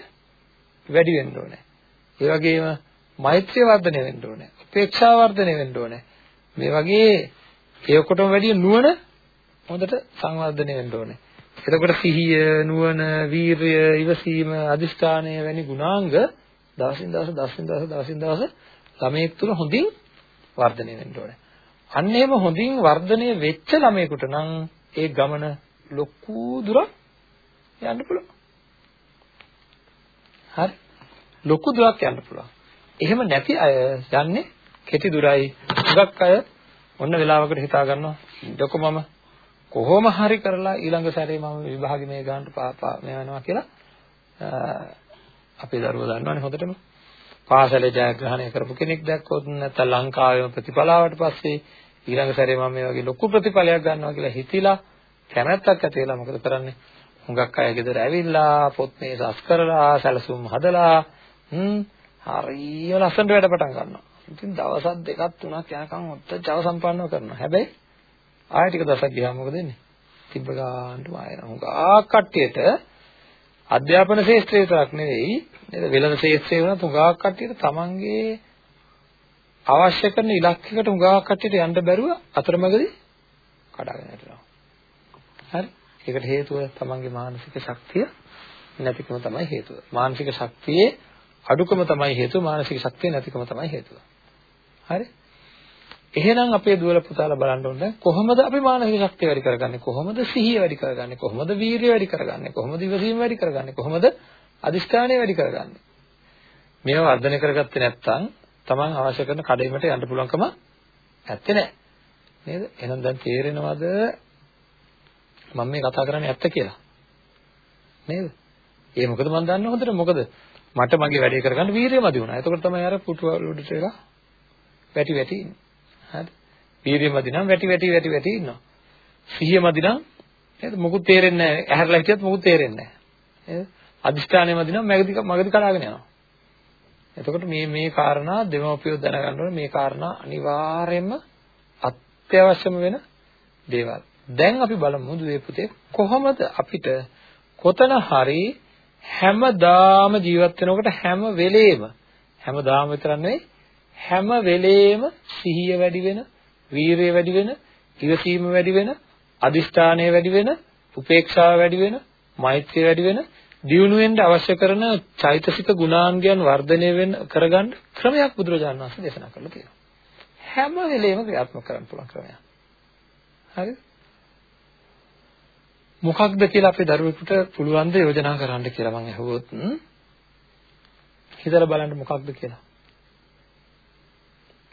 වැඩි වෙන්න ඕනේ. ඒ වගේම මෛත්‍රිය වර්ධනය වෙන්න ඕනේ. උපේක්ෂා වර්ධනය වෙන්න ඕනේ. මේ වගේ ඒ ඔක්කොටම වැඩිය නුවණ හොඳට සංවර්ධනය වෙන්න ඕනේ. එතකොට සිහිය, නුවණ, වීරය, ඉවසීම, අදිෂ්ඨානය වැනි ගුණාංග දවසින් දවස දවසින් දවස දවසින් දවස ළමයෙක් තුළ හොඳින් වර්ධනය වෙන්න ඕනේ. අන්න එහෙම හොඳින් වර්ධනය වෙච්ච ළමයෙකුට නම් ඒ ගමන ලොකු දුරක් යන්න පුළුවන්. හරි. ලොකු දුරක් යන්න පුළුවන්. එහෙම නැති අය යන්නේ කෙටි දුරයි. හුඟක් අය ඔන්න වෙලාවකට හිතා ගන්නවා ඩොකමම කොහොම හරි කරලා ඊළඟ සැරේ මම විභාගෙ මේ ගන්නට පාපා මේ වෙනවා කියලා අපේ දරුවෝ දන්නවනේ හොඳටම පාසලේ ජයග්‍රහණය කරපු කෙනෙක් දැක්කොත් නැත්නම් ලංකාවේම ප්‍රතිඵලාවට පස්සේ ඊළඟ සැරේ මම මේ වගේ ලොකු ප්‍රතිඵලයක් ගන්නවා කියලා හිතිලා කැමැත්තක් ඇති වෙලා මොකද කරන්නේ හුඟක් අය ගෙදර ඇවිල්ලා පොත් මේ සස් කරලා සැලසුම් හදලා හ්ම් හරිය ලස්සනට වැඩ පටන් ගන්නවා ඉතින් දවසක් දෙකක් තුනක් යනකම් ඔත්ත ජව සම්පන්නව කරනවා. හැබැයි ආයෙ ටික දවසක් ගියාම මොකද වෙන්නේ? තිබ්බ ගන්නටම ආයෙ හුඟා කට්ටියට අධ්‍යාපන ශාස්ත්‍රය විතරක් නෙවෙයි නේද වෙළඳ ශාස්ත්‍රය වුණත් හුඟා කට්ටියට තමන්ගේ අවශ්‍ය කරන ඉලක්කයකට හුඟා කට්ටියට යන්න බැරුව අතරමඟදී කඩාගෙන යනවා. හරි? ඒකට හේතුව තමන්ගේ මානසික ශක්තිය නැතිකම තමයි හේතුව. මානසික ශක්තියේ අඩුකම තමයි හේතුව මානසික ශක්තිය නැතිකම තමයි හේතුව. හරි? එහෙනම් අපේ දුවල පුතාලා බලන්න ඕනේ කොහොමද අපි මානසික ශක්තිය වැඩි කරගන්නේ කොහොමද සිහිය වැඩි කරගන්නේ කොහොමද වීරිය වැඩි කරගන්නේ කොහොමද ඉවසීම වැඩි කරගන්නේ කොහොමද අදිෂ්ඨානය වැඩි කරගන්නේ මේවා වර්ධනය කරගත්තේ නැත්නම් Taman අවශ්‍ය කරන කඩේමට යන්න පුළුවන්කම ඇත්තේ නැහැ නේද එහෙනම් දැන් තේරෙනවද මම මේ කතා කරන්නේ ඇත්ත කියලා නේද ඒ මොකද මම දන්න හොඳට මොකද මට මගේ වැඩේ කරගන්න වීරිය මදි වුණා. එතකොට තමයි අර පුටුව උඩට එක වැටි වැටි ඉන්නේ. හරි. වීරිය මදි නම් වැටි වැටි වැටි වැටි ඉන්නවා. සිහිය මදි නම් නේද මොකුත් තේරෙන්නේ නැහැ. ඇහැරලා හිටියත් මොකුත් තේරෙන්නේ නැහැ. නේද? අදිෂ්ඨානය මදි නම් මගදී මගදී කඩාගෙන යනවා. එතකොට මේ මේ කාරණා දෙමව්පියෝ දැනගන්න ඕනේ මේ කාරණා අනිවාර්යයෙන්ම අත්‍යවශ්‍යම වෙන දේවල්. දැන් අපි බලමු දුවේ පුතේ කොහොමද අපිට කොතන හරි හැමදාම ජීවත් වෙනකොට හැම වෙලේම හැමදාම විතරක් නෙවෙයි හැම වෙලේම සිහිය වැඩි වෙන, වීරිය වැඩි වෙන, ඉවසීම වැඩි වෙන, අදිෂ්ඨානය වැඩි වෙන, උපේක්ෂාව වැඩි වෙන, මෛත්‍රිය වැඩි වෙන දියුණු වෙන්න අවශ්‍ය කරන චෛතසික ගුණාංගයන් වර්ධනය වෙන කරගන්න ක්‍රමයක් බුදුරජාණන් වහන්සේ දේශනා කරලා තියෙනවා. හැම වෙලේම ක්‍රියාත්මක කරන්න පුළුවන් ක්‍රමයක්. හරිද? මොකක්ද කියලා අපේ දරුවෙකුට පුළුවන් ද යෝජනා කරන්න කියලා මම අහුවොත් හිතලා බලන්න මොකක්ද කියලා.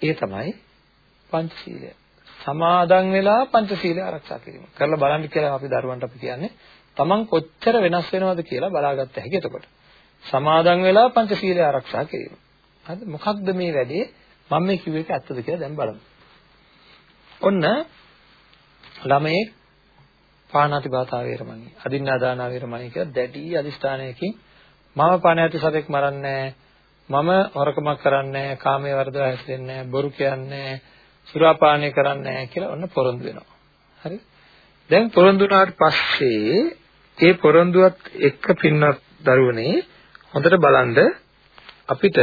ඒ තමයි පංචශීලය. සමාදන් වෙලා පංචශීලය ආරක්ෂා කිරීම. කරලා බලන්න කියලා අපි දරුවන්ට අපි කියන්නේ තමන් කොච්චර වෙනස් වෙනවද කියලා බලාගත්ත හැකි එතකොට. සමාදන් වෙලා පංචශීලය ආරක්ෂා කිරීම. හරිද? මොකක්ද මේ වැඩේ? මම මේ කිව්ව එක ඇත්තද කියලා දැන් බලමු. ඔන්න ළමයේ පාණාති බාතා වේරමණී, අදින්නාදාන වේරමණී කියලා දැඩි අදිස්ථානයකින් මම පණ ඇති සතෙක් මරන්නේ මම හොරකමක් කරන්නේ කාමයේ වර්ධව හැසිරෙන්නේ බොරු කියන්නේ සුරාපානය කරන්නේ කියලා ඔන්න පොරොන්දු වෙනවා. හරි? දැන් පොරොන්දු වුණාට පස්සේ ඒ පොරොන්දුවත් එක්ක පින්නත් දරුවනේ හොඳට බලන්න අපිට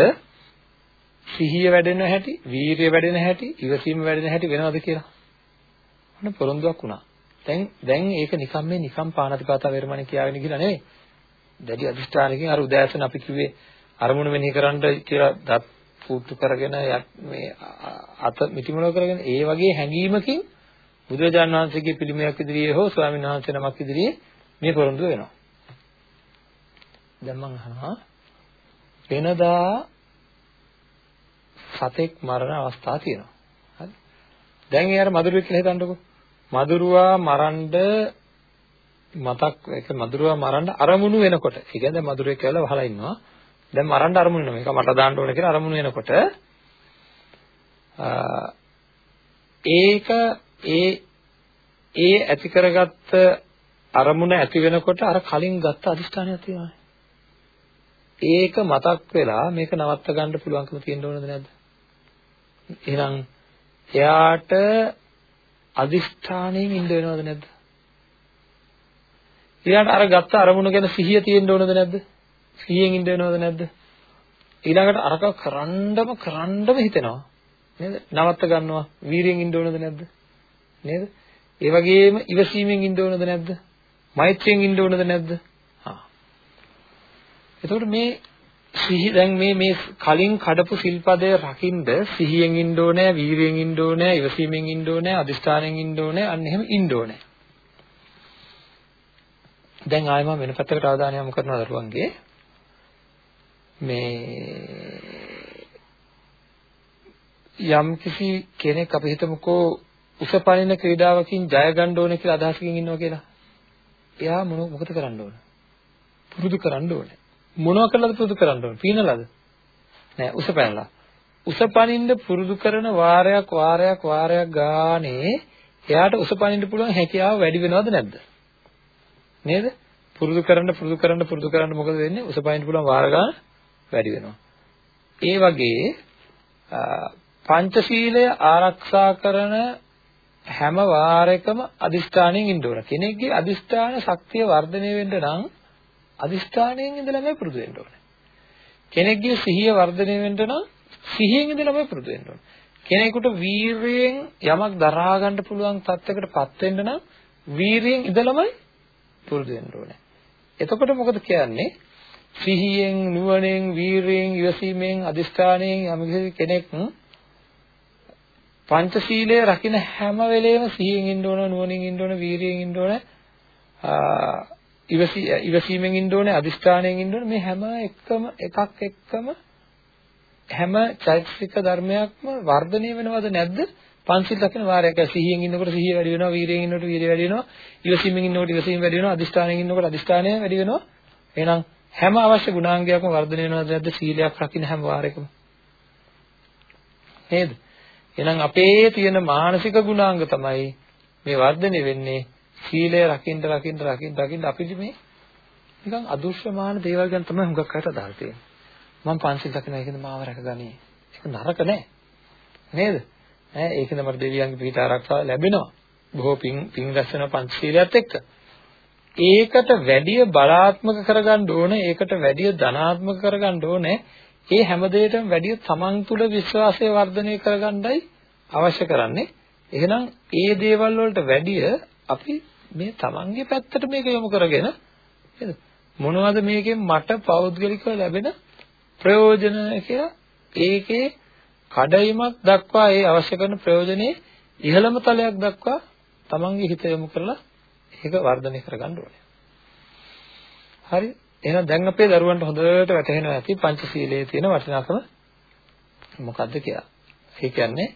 සිහිය වැඩෙන හැටි, වීරිය වැඩෙන හැටි, ඉවසීම වැඩෙන හැටි වෙනවද කියලා. ඔන්න පොරොන්දුවක් වුණා. දැන් දැන් ඒක නිකම් මේ නිකම් පාණතිපාතා වේරමණී කියාගෙන ගිහලා නෙවෙයි. දැඩි අධිෂ්ඨානකින් අර උදෑසන අපි කිව්වේ අරමුණ මෙනෙහි කරන්න කියලා දත් පුතු කරගෙන මේ අත මිටිමලව කරගෙන ඒ වගේ හැඟීමකින් බුදුරජාණන් වහන්සේගේ පිළිමයක් ඉදිරියේ හෝ ස්වාමීන් වහන්සේ නමක් ඉදිරියේ මේ පොරොන්දු වෙනවා. දැන් මම අහනවා වෙනදා සතෙක් මරණ අවස්ථා තියෙනවා. හරි. දැන් ඒ අර මදුරුවෙක් කියලා හිතන්නකෝ. මදුරුවා මරන්න මතක් ඒක මදුරුවා මරන්න අරමුණු වෙනකොට. ඒ කියන්නේ මදුරුවෙක් කියලා වහලා ඉන්නවා. දැන් මරන්න අරමුණු නෙමෙයි. ඒක මට දාන්න ඕනේ කියලා අරමුණු වෙනකොට ඒක ඒ ඒ ඇති කරගත්ත අරමුණ ඇති වෙනකොට අර කලින් ගත්ත අදිෂ්ඨානයක් තියෙනවා. ඒක මතක් වෙලා මේක නවත්ත ගන්න පුළුවන්කම තියෙන්න ඕනද නැද්ද? එහෙනම් එයාට අදිෂ්ඨානයෙන් ඉන්න වෙනවද නැද්ද? ඊළඟට අර ගත්ත අරමුණ ගැන සිහිය තියෙන්න ඕනද නැද්ද? සිහියෙන් ඉන්න වෙනවද නැද්ද? ඊළඟට අරක කරන්නම කරන්නම හිතෙනවා. නේද? නවත්ත ගන්නවා. වීරියෙන් ඉන්න ඕනද නැද්ද? නේද? ඒ වගේම ඉවසීමෙන් ඉන්න ඕනද නැද්ද? මෛත්‍රියෙන් ඉන්න ඕනද නැද්ද? හා. එතකොට මේ සිහි දැන් මේ මේ කලින් කඩපු සිල්පදය රකින්න සිහියෙන් ඉන්න ඕනේ, වීරියෙන් ඉන්න ඕනේ, ඉවසීමෙන් ඉන්න ඕනේ, අදිස්ථානයෙන් ඉන්න ඕනේ, අන්න එහෙම ඉන්න ඕනේ. දැන් ආයෙම වෙන පැත්තකට අවධානය යොමු කරනවා දරුවන්ගේ මේ යම් කිසි කෙනෙක් අපි හිතමුකෝ උසපනින ක්‍රීඩාවකින් ජය ගන්න ඕනේ කියලා අදහසකින් ඉන්නවා කියලා. එයා මොන මොකද කරන්න ඕන? පුරුදු කරන්න ඕනේ. මොනවා කළාද පුරුදු කරන්න ඕන? පීනලාද? නෑ උසපැනලා. උසපනින්න පුරුදු කරන වාරයක් වාරයක් වාරයක් ගානේ එයාට උසපනින්න පුළුවන් හැකියාව වැඩි වෙනවද නැද්ද? නේද? පුරුදු කරන්න පුරුදු කරන්න පුරුදු කරන්න මොකද වෙන්නේ? උසපනින්න පුළුවන් වාර ගාන වැඩි වෙනවා. ඒ වගේ පංචශීලය ආරක්ෂා කරන හැම වාරයකම අදිෂ්ඨාණයෙන් ඉන්න ඕන. කෙනෙක්ගේ අදිෂ්ඨාන ශක්තිය වර්ධනය වෙන්න නම් අදිෂ්ඨාණයෙන් ඉඳලාමයි පුරුදු වෙන්න ඕනේ. කෙනෙක්ගේ සිහිය වර්ධනය වෙන්න නම් සිහියෙන් ඉඳලාමයි පුරුදු වෙන්න ඕනේ. කෙනෙකුට වීරයෙන් යමක් දරා ගන්න පුළුවන් තත්යකටපත් වෙන්න නම් වීරයෙන් ඉඳලාමයි පුරුදු වෙන්න ඕනේ. එතකොට මොකද කියන්නේ? සිහියෙන්, නුවණෙන්, වීරයෙන්, ඉවසීමෙන්, අදිෂ්ඨාණයෙන් යම් කෙනෙක් පංචශීලය රකින්න හැම වෙලේම සිහියෙන් ඉන්න ඕන, නුවණින් ඉන්න ඕන, වීරියෙන් ඉන්න ඕන, ඉවසීමෙන් ඉන්න ඕනේ, අදිෂ්ඨානයෙන් ඉන්න ඕනේ. මේ හැම එකම එකක් එක්කම හැම චෛතසික ධර්මයක්ම වර්ධනය වෙනවද නැද්ද? පංචශීල රකින්න වාරයක් සිහියෙන් ඉන්නකොට සිහිය වැඩි වෙනවා, වීරියෙන් ඉන්නකොට වීරිය වැඩි වෙනවා, ඉවසීමෙන් ඉන්නකොට ඉවසීම වැඩි වෙනවා, අදිෂ්ඨානයෙන් ඉන්නකොට අදිෂ්ඨානය වැඩි වෙනවා. එහෙනම් හැම අවශ්‍ය ගුණාංගයක්ම වර්ධනය වෙනවද නැද්ද? සීලයක් රකින්න හැම වාරයකම. නේද? එහෙනම් අපේ තියෙන මානසික ගුණාංග තමයි මේ වර්ධනය වෙන්නේ සීලය රකින්න රකින්න රකින්න රකින්න අපිට මේ නිකන් අදෘශ්‍යමාන දේවල් ගැන තමයි හුඟක් අයට අදහස් තියෙන්නේ. මම පංචශීල රකින්න ඒකද මාව රැකගනි. ඒක නරක නෑ. නේද? ඈ ඒකද මට දෙවියන්ගේ පිට ආරක්ෂාව ලැබෙනවා. බොහෝ පින් පින් රැස්වෙන පංචශීලයත් එක්ක. ඒකට වැඩිය බලාත්මක කරගන්න ඕනේ ඒකට වැඩිය ධනාත්මක කරගන්න ඕනේ ඒ හැම දෙයකටම වැඩිය තමන් තුළ විශ්වාසය වර්ධනය කරගන්නයි අවශ්‍ය කරන්නේ එහෙනම් ඒ දේවල් වලට වැඩිය අපි මේ තමන්ගේ පැත්තට මේක යොමු කරගෙන නේද මොනවද මේකෙන් මට පෞද්ගලිකව ලැබෙන ප්‍රයෝජන කියලා ඒකේ කඩයිමක් දක්වා ඒ අවශ්‍ය කරන ප්‍රයෝජනේ ඉහළම තලයක් දක්වා තමන්ගේ හිත යොමු කරලා ඒක වර්ධනය කරගන්න ඕනේ. හරි. එහෙනම් දැන් අපේ දරුවන්ට හොඳට වැටහෙනවා ඇති පංචශීලයේ තියෙන වටිනාකම මොකද්ද කියලා. ඒ කියන්නේ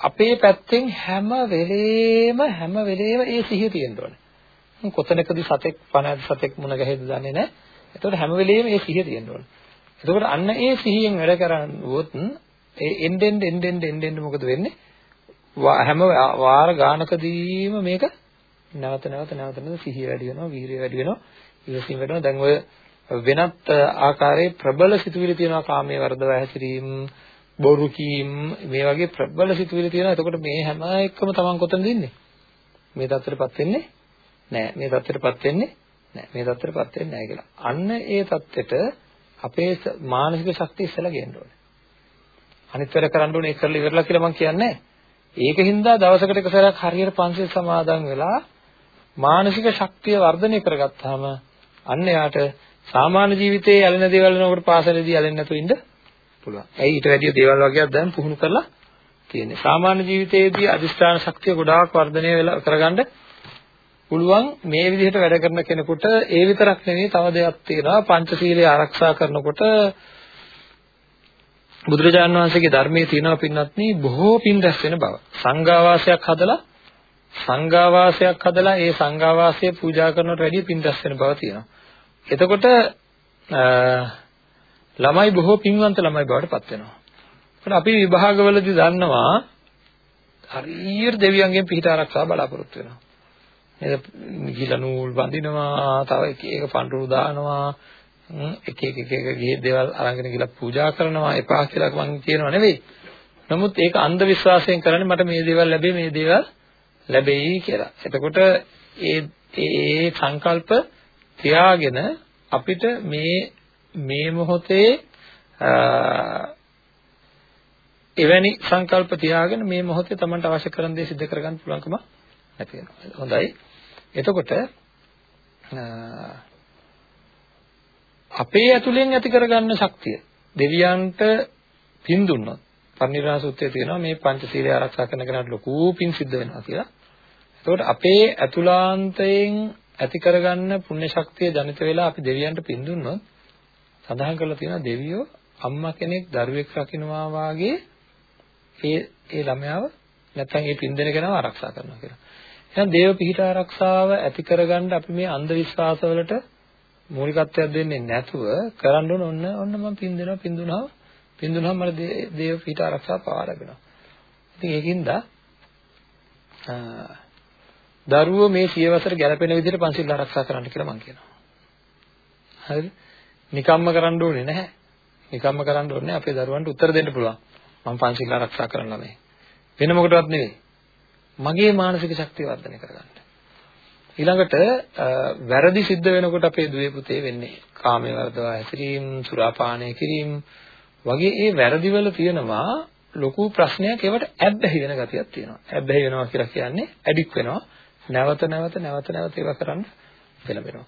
අපේ පැත්තෙන් හැම වෙලේම හැම වෙලේම ඒ සිහිය තියෙන්න ඕනේ. කොතනකදී සතෙක් පණ සතෙක් මුණ ගැහෙද දන්නේ නැහැ. එතකොට හැම වෙලේම ඒ සිහිය තියෙන්න ඕනේ. එතකොට අන්න ඒ සිහියෙන් වැඩ කරනවොත් ඒ එන්නෙන් එන්නෙන් එන්නෙන් මොකද වෙන්නේ? හැම වාර ගානකදීම මේක නැවත නැවත නැවත නැවත සිහිය වැඩි වෙනවා, වීරිය වැඩි වෙනවා, ඉවසීම වැඩි වෙනවා. දැන් ඔය වෙනත් ආකාරයේ ප්‍රබල සිතුවිලි තියෙනවා කාමයේ වර්ධව හැසිරීම, බොරු කීම් මේ වගේ ප්‍රබල සිතුවිලි තියෙනවා. එතකොට මේ හැම එකම Taman කොතනද ඉන්නේ? මේ தත්තරපත් වෙන්නේ නෑ. මේ தත්තරපත් වෙන්නේ නෑ. මේ தත්තරපත් වෙන්නේ නෑ කියලා. අන්න ඒ தත්තෙට අපේ මානසික ශක්තිය ඉස්සලා ගේන්න ඕනේ. අනිත් වැඩ කරන්න ඕනේ ඒක කරලා ඉවරලා කියලා මම කියන්නේ නෑ. ඒක හින්දා දවසකට එක සැරයක් හරියට පන්සිල් සමාදන් වෙලා මානසික ශක්තිය වර්ධනය කරගත්තාම අන්න එයාට සාමාන්‍ය ජීවිතයේ ඇලෙන දේවල් වෙනකොට පාසලේදී ඇලෙන්නේ නැතුව ඉන්න පුළුවන්. ඇයි ඊට වැඩිය දේවල් වගේක් දැන් පුහුණු කරලා තියෙන්නේ. සාමාන්‍ය ජීවිතයේදී අදිෂ්ඨාන ශක්තිය ගොඩාක් වර්ධනය වෙලා කරගන්න පුළුවන් මේ විදිහට වැඩ කරන කෙනෙකුට ඒ විතරක් නෙවෙයි තව දෙයක් තියෙනවා පංචශීලය ආරක්ෂා කරනකොට බුදුරජාණන් වහන්සේගේ ධර්මයේ තියෙනවා පින්වත්නි බොහෝ පින් රැස් වෙන බව. සංඝාවාසයක් හදලා සංඝාවාසයක් හදලා ඒ සංඝාවාසය පූජා කරනවට වැඩිය පින් රැස් වෙන බව තියෙනවා. එතකොට ළමයි බොහෝ පින්වන්ත ළමයි බවට පත් වෙනවා. ඒකට අපි විභාගවලදී දන්නවා හරියට දෙවියන්ගෙන් පිහිට ආරක්ෂාව බලාපොරොත්තු වෙනවා. නේද? ගිල නූල් බඳිනවා, තව එක එක පඳුරු දානවා, එක එක එක එක ගියේ දේවල් අරගෙන ගිහලා පූජා කරනවා එපා කියලා මම කියනවා නෙවෙයි. නමුත් ඒක අන්ධ විශ්වාසයෙන් කරන්නේ මට මේ දේවල් ලැබෙයි මේ දේවල් ලැබෙයි කියලා. එතකොට ඒ ඒ සංකල්ප තියාගෙන අපිට මේ මේ මොහොතේ එවැනි සංකල්ප තියාගෙන මේ මොහොතේ Tamanට අවශ්‍ය කරන දේ සිදු කරගන්න පුළුවන්කම නැති වෙනවා. හොඳයි. එතකොට අපේ ඇතුලෙන් ඇති කරගන්න ශක්තිය දෙවියන්ට පින් දුන්නොත් පරිනිර්වාණ සූත්‍රයේ තියෙනවා මේ පංචශීලය ආරක්ෂා කරන කෙනාට ලොකු පින් සිද්ධ වෙනවා කියලා. එතකොට අපේ ඇතුලාන්තයෙන් ඇති කරගන්න පුණ්‍ය ශක්තිය ජනිත වෙලා අපි දෙවියන්ට පින් දුන්නොත් සඳහන් කරලා තියෙනවා දෙවියෝ අම්මා කෙනෙක් දරුවෙක් රකින්නවා වාගේ ඒ ඒ ළමයාව නැත්නම් ඒ පින් දෙන කෙනාව ආරක්ෂා කරනවා කියලා. එහෙනම් දේව පිහිට ආරක්ෂාව ඇති කරගන්න අපි මේ අන්ධ විශ්වාසවලට මූලිකත්වයක් දෙන්නේ නැතුව කරන්න ඕන ඔන්න ඔන්න මම පින් දෙනවා පින් දුනහම පින් දුනහම මට දේව පිට ආරක්ෂා පාවා ලැබෙනවා. ඉතින් ඒකින්ද දරුවෝ මේ සියවසට ගැලපෙන විදිහට පන්සිල් ආරක්ෂා කරන්න කියලා මම කියනවා. හරිද? නිකම්ම කරන්න ඕනේ නැහැ. නිකම්ම කරන්න ඕනේ අපේ දරුවන්ට උත්තර දෙන්න පුළුවන්. මම පන්සිල් ආරක්ෂා කරන්න ළමයි. වෙන මොකටවත් නෙවෙයි. මගේ මානසික ශක්තිය වර්ධනය කරගන්න. ඊළඟට වැරදි සිද්ධ වෙනකොට අපේ දුවේ පුතේ වෙන්නේ කාමයේ වර්ධවා හැසිරීම, සුරාපානය කිරීම වගේ ඒ වැරදිවල තියෙනවා ලොකු ප්‍රශ්නයක් ඒවට ඇබ්බැහි වෙන ගතියක් තියෙනවා. ඇබ්බැහි වෙනවා කියලා කියන්නේ ඇඩික් වෙනවා. නැවත නැවත නැවත නැවත ඒවා කරන්න පෙළඹෙනවා.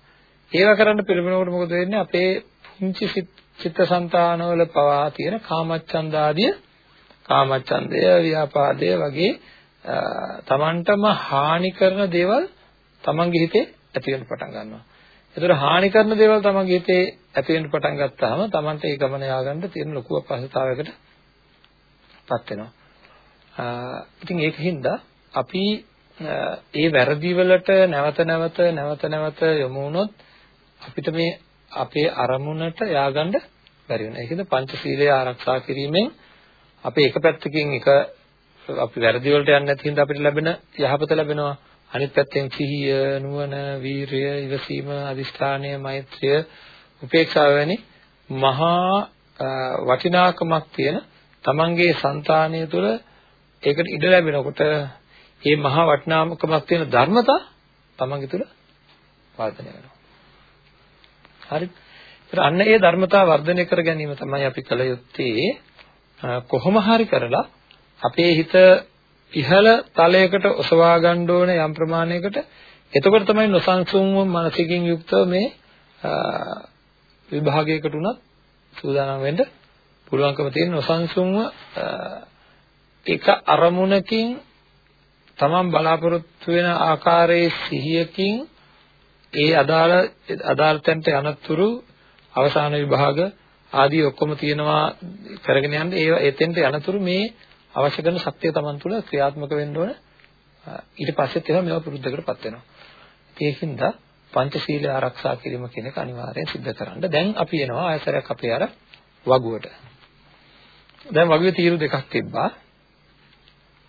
ඒවා කරන්න පෙළඹෙනකොට මොකද වෙන්නේ? අපේ පුංචි චිත්තසංතානවල පවා තියෙන කාමච්ඡන්දාදිය කාමච්ඡන්දය, ව්‍යාපාදය වගේ තමන්ටම හානි කරන දේවල් තමන්ගේ හිතේ ඇති වෙන්න පටන් ගන්නවා. ඒතර හානි කරන දේවල් තමන්ගේ හිතේ ඇති වෙන්න පටන් ගත්තාම තමන්ට ඒ ගමන යාගන්න තියෙන ලොකු අපහසුතාවයකට පත් වෙනවා. ඉතින් ඒකින්ද අපි ඒ වැරදි වලට නැවත නැවත නැවත නැවත යොමු වුණොත් අපිට මේ අපේ අරමුණට ය아가න්න බැරි වෙනවා. ඒකද පංචශීලය ආරක්ෂා කිරීමෙන් අපි එක පැත්තකින් එක අපි වැරදි වලට යන්නේ නැති හින්දා අපිට ලැබෙන යහපත ලැබෙනවා. අනිත් පැත්තෙන් සිහිය, නුවණ, වීරිය, ඉවසීම, අදිෂ්ඨානය, මෛත්‍රිය, උපේක්ෂාව වැනි මහා වටිනාකමක් තියෙන තමන්ගේ సంతානය තුළ ඒකට ඉඩ ලැබෙනකොට මේ මහා වටිනාකමක් තියෙන ධර්මතා තමන්ගේ තුළ වර්ධනය වෙනවා. හරි. ඒත් අන්න ඒ ධර්මතා වර්ධනය කර ගැනීම තමයි අපි කළ යුත්තේ කොහොම හරි කරලා අපේ හිත ඉහළ තලයකට ඔසවා ගන්න ඕන යම් ප්‍රමාණයකට එතකොට තමයි නොසන්සුන්ව මනසකින් යුක්තව මේ විභාගයකට උනත් සූදානම් වෙන්න පුළුවන්කම තියෙන නොසන්සුන්ව එක අරමුණකින් තමන් බලාපොරොත්තු වෙන ආකාරයේ සිහියකින් ඒ අදාළ අදාළතන්ට යනතුරු අවසාන විභාග ආදී ඔක්කොම තියෙනවා කරගෙන යන්න ඒ එතෙන්ට යනතුරු මේ අවශ්‍ය කරන ශක්තිය තමන් තුළ ක්‍රියාත්මක වෙන්න ඕන ඊට පස්සෙත් ඒවා මේවා පුරුද්දකටපත් වෙනවා ඒකින්ද පංචශීලය ආරක්ෂා කිරීම කියන එක අනිවාර්යයෙන් සිද්ධ කරන්න. දැන් අපි එනවා ආයතරයක් අපේ අර වගුවට. දැන් වගුවේ තීරු දෙකක් තිබ්බා.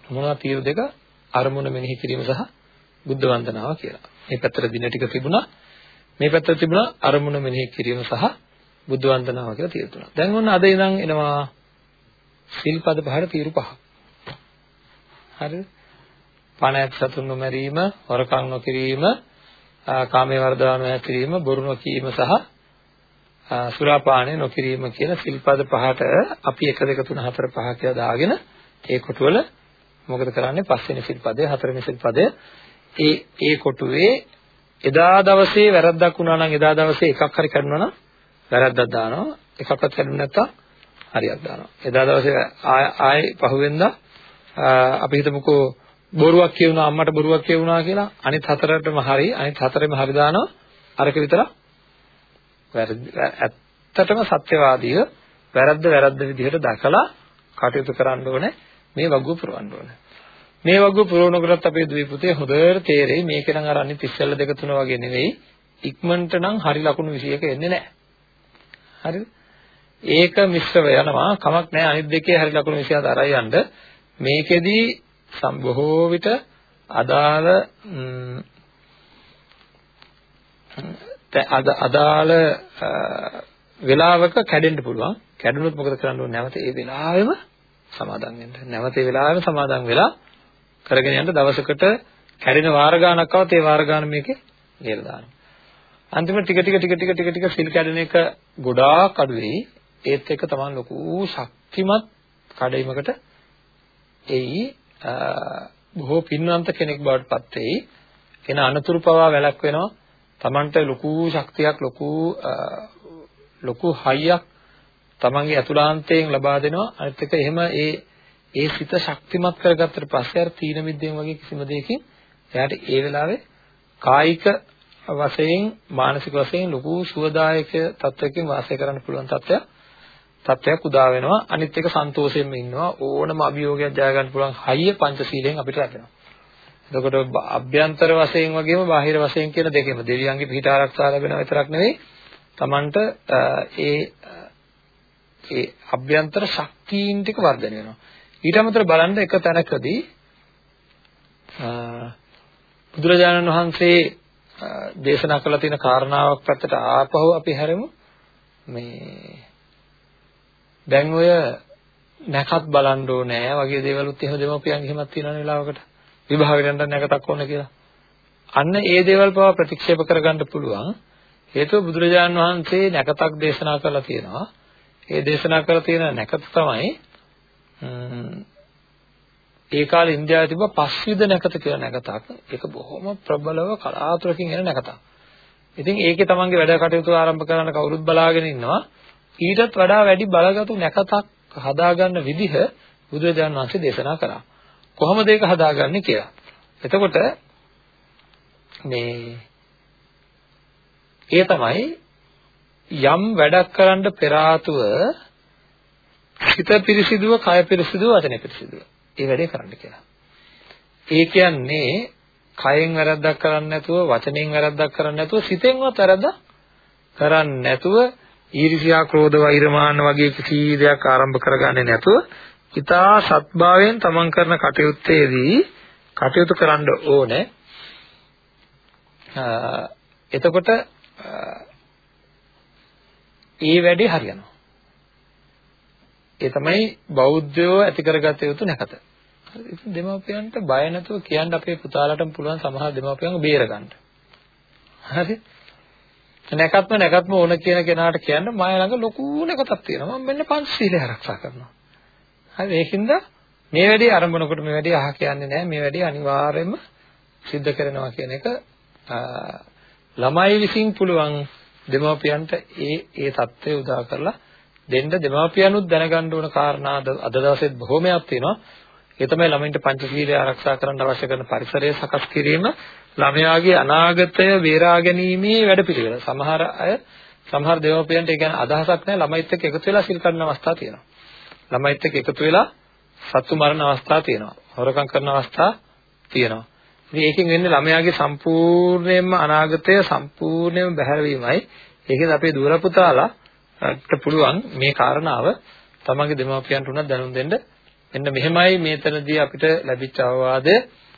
මොනවා තීරු දෙක? අරමුණ මෙනෙහි කිරීම සහ බුද්ධ වන්දනාව කියලා. මේ පැත්තට දින ටික තිබුණා. මේ පැත්තට තිබුණා අරමුණ මෙනෙහි කිරීම සහ බුද්ධ වන්දනාව කියලා තීරු තුනක්. දැන් ඔන්න අද ඉඳන් එනවා සිල්පද පහට තීරු පහක්. හරිද? පණ ඇත් සතුන් නොමැරීම, හොරකම් නොකිරීම, කාමයේ වර්ධවන හැකිරීම බොරු නොකීම සහ සුරාපානය නොකිරීම කියන සිල්පද පහට අපි 1 2 3 4 5 කියලා දාගෙන ඒ කොටුවල මොකද කරන්නේ පස්වෙනි සිල්පදය හතරවෙනි සිල්පදය ඒ ඒ කොටුවේ එදා දවසේ වැරද්දක් වුණා නම් එදා දවසේ එකක් හරි කරනවා නම් වැරද්දක් දානවා. එකක්වත් කරුනේ නැත්තම් හරියක් දානවා. එදා දවසේ ආයේ පහුවෙන්දා අපි හිතමුකෝ බොරුවක් කියුණා අම්මට බොරුවක් කියුණා කියලා අනිත් හතරටම හරි අනිත් හතරෙම හරි දානවා. අරක විතර ඇත්තටම සත්‍යවාදීව වැරද්ද වැරද්ද විදිහට දැකලා කටයුතු කරන්න ඕනේ මේ වගුව පුරවන්න ඕනේ. මේ වගුව පුරවනකොටත් අපේ දුවේ පුතේ හොඳට තේරෙයි. මේක නම් අර අනිත් ඉස්සෙල්ල දෙක තුන වගේ නෙවෙයි. ඉක්මනට නම් හරි ලකුණු 21 එන්නේ නැහැ. හරිද ඒක මිශ්‍රව යනවා. කමක් නැහැ. අනිත් දෙකේ හරි ලකුණු 27 අරයි යන්න. මේකෙදී බොහෝ විට අදාළ අදාළ වෙලාවක කැඩෙන්න පුළුවන්. කැඩුනොත් මොකද කරන්න ඕනේ? නැවත ඒ වෙලාවෙම සමාදන් වෙන්න. නැවත ඒ වෙලාවෙම සමාදන් වෙලා කරගෙන යන්න දවසකට කැඩෙන වාර ගානක් આવත් ඒ වාර ගාන මේකේ ලියලා දානවා අන්තිමට ටික ටික ටික ටික ටික ටික සිල් කැඩෙන එක ගොඩාක් අඩු වෙයි ඒත් එක තමයි ලොකු ශක්තිමත් කඩයිමකට එයි බොහෝ පින්වන්ත කෙනෙක් බවට පත් වෙයි. එන අනතුරු පවා වැළක් වෙනවා. Tamanට ලොකු ශක්තියක් ලොකු ලොකු හයියක් Tamanගේ අතුලාන්තයෙන් ලබා දෙනවා. අනිත් එක එහෙම ඒ ඒ සිත ශක්තිමත් කරගත්තට පස්සේ අර තීන මිද්දෙන් වගේ කිසිම දෙයකින් එයාට ඒ වෙලාවේ කායික වශයෙන් මානසික වශයෙන් ලොකු සුවදායක තත්වයකින් වාසය කරන්න පුළුවන් තත්ත්වයක් තත්ත්වයක් උදා වෙනවා. අනිත් එක සන්තෝෂයෙන්ම ඉන්නවා. ඕනම අභියෝගයක් ජය ගන්න පුළුවන් හයිය පංචශීලයෙන් අපිට ලැබෙනවා එතකොට අභ්‍යන්තර වශයෙන් වගේම බාහිර වශයෙන් කියන දෙකෙම දෙවියන්ගේ පිහිට ආරක්ෂා ලැබෙනවා විතරක් නෙවෙයි. Tamanට ඒ ඒ අභ්‍යන්තර ශක්තියින් ටික වර්ධනය වෙනවා. ඊට අමතරව බලන්න එක තැනකදී බුදුරජාණන් වහන්සේ දේශනා කළ තියෙන කාරණාවක් පැත්තට ආපහු අපි හැරෙමු මේ දැන් ඔය නැකත් බලන්න ඕනේ වගේ දේවලුත් එහෙම දෙමෝපියන් එහෙමත් තියෙන වෙලාවකට විභාගයට නැකතක් ඕන කියලා. අන්න ඒ දේවල් පවා ප්‍රතික්ෂේප කරගන්න පුළුවන්. හේතුව බුදුරජාණන් වහන්සේ නැකතක් දේශනා කරලා තියෙනවා. ඒ දේශනා කරලා තියෙන නැකත තමයි ඒ කාලේ ඉන්දියාවේ තිබ්බ පස්විද නැකත කියලා නැකතක්. ඒක බොහොම ප්‍රබලව කලාතුරකින් එන නැකතක්. ඉතින් ඒකේ තමන්ගේ වැඩ කටයුතු ආරම්භ කරන්න කවුරුත් බලාගෙන ඉන්නවා. ඊටත් වඩා වැඩි බලගතු නැකතක් හදාගන්න විදිහ බුදුරජාණන් වහන්සේ දේශනා කළා. කොහොමද ඒක හදාගන්නේ කියලා. එතකොට මේ ඒ තමයි යම් වැඩක් කරන්න පෙර ආතුව හිත පිරිසිදුව, කය පිරිසිදුව, වචන පිරිසිදුව. ඒ වැඩේ කරන්න කියලා. ඒ කියන්නේ කයෙන් වැරද්දක් කරන්නේ නැතුව, වචනෙන් වැරද්දක් කරන්නේ නැතුව, සිතෙන්වත් වැරද්දක් කරන්නේ නැතුව ඊර්ෂ්‍යා, ක්‍රෝධ, වෛරමාන වගේ කිසි දෙයක් ආරම්භ කරගන්නේ නැතුව ඊතා සත්භාවයෙන් තමන් කරන කටයුත්තේදී කටයුතු කරන්න ඕනේ. එතකොට ඒ වැඩේ හරියනවා. ඒ තමයි බෞද්ධයෝ ඇති කරගත යුතු නැකත. ඉතින් දෙමාපියන්ට බය නැතුව කියන්න අපේ පුතාලටම පුළුවන් සමහර දෙමාපියන්ව බේර ගන්න. හරි? නැකත්ම නැකත්ම ඕන කියන කෙනාට කියන්න මම ළඟ ලොකු නැකතක් තියෙනවා. මම මෙන්න පංචශීලය ආරක්ෂා කරනවා. හරි ඒකින්ද මේ වැඩේ ආරම්භනකොට මේ වැඩේ අහ කියන්නේ නැහැ. මේ වැඩේ අනිවාර්යයෙන්ම සිද්ධ කරනවා කියන එක ළමයි විසින් පුළුවන් දෙමාපියන්ට ඒ ඒ தත්ත්වය උදා කරලා දෙන්න දෙමාපියනුත් දැනගන්න ඕන කාරණා අද දවසේත් බොහෝමයක් තියෙනවා. ඒ තමයි ළමයින්ට පංචශීලය ආරක්ෂා කරන්න අවශ්‍ය කරන පරිසරය සකස් කිරීම ළමයාගේ අනාගතය බේරා ගැනීමේ වැඩපිළිවෙල. සමහර අය සමහර දෙමාපියන්ට ඒ කියන්නේ අදහසක් නැහැ ළමයිත් එක්ක එකතු වෙලා සිල් කරන අවස්ථා තියෙනවා. ළමයිත් එක්ක එකතු වෙලා සත්තු මරණ අවස්ථා තියෙනවා. හොරකම් කරන අවස්ථා තියෙනවා. ඉතින් ඒකෙන් වෙන්නේ ළමයාගේ සම්පූර්ණයෙන්ම අනාගතය සම්පූර්ණයෙන්ම බැහැරවීමයි. ඒකෙන් අපේ දුර පුතාලාට පුළුවන් මේ කාරණාව තමන්ගේ දෙමාපියන්ට උනත් දැනුම් දෙන්න. එන්න මෙහෙමයි මේතනදී අපිට ලැබිච්ච අවවාදය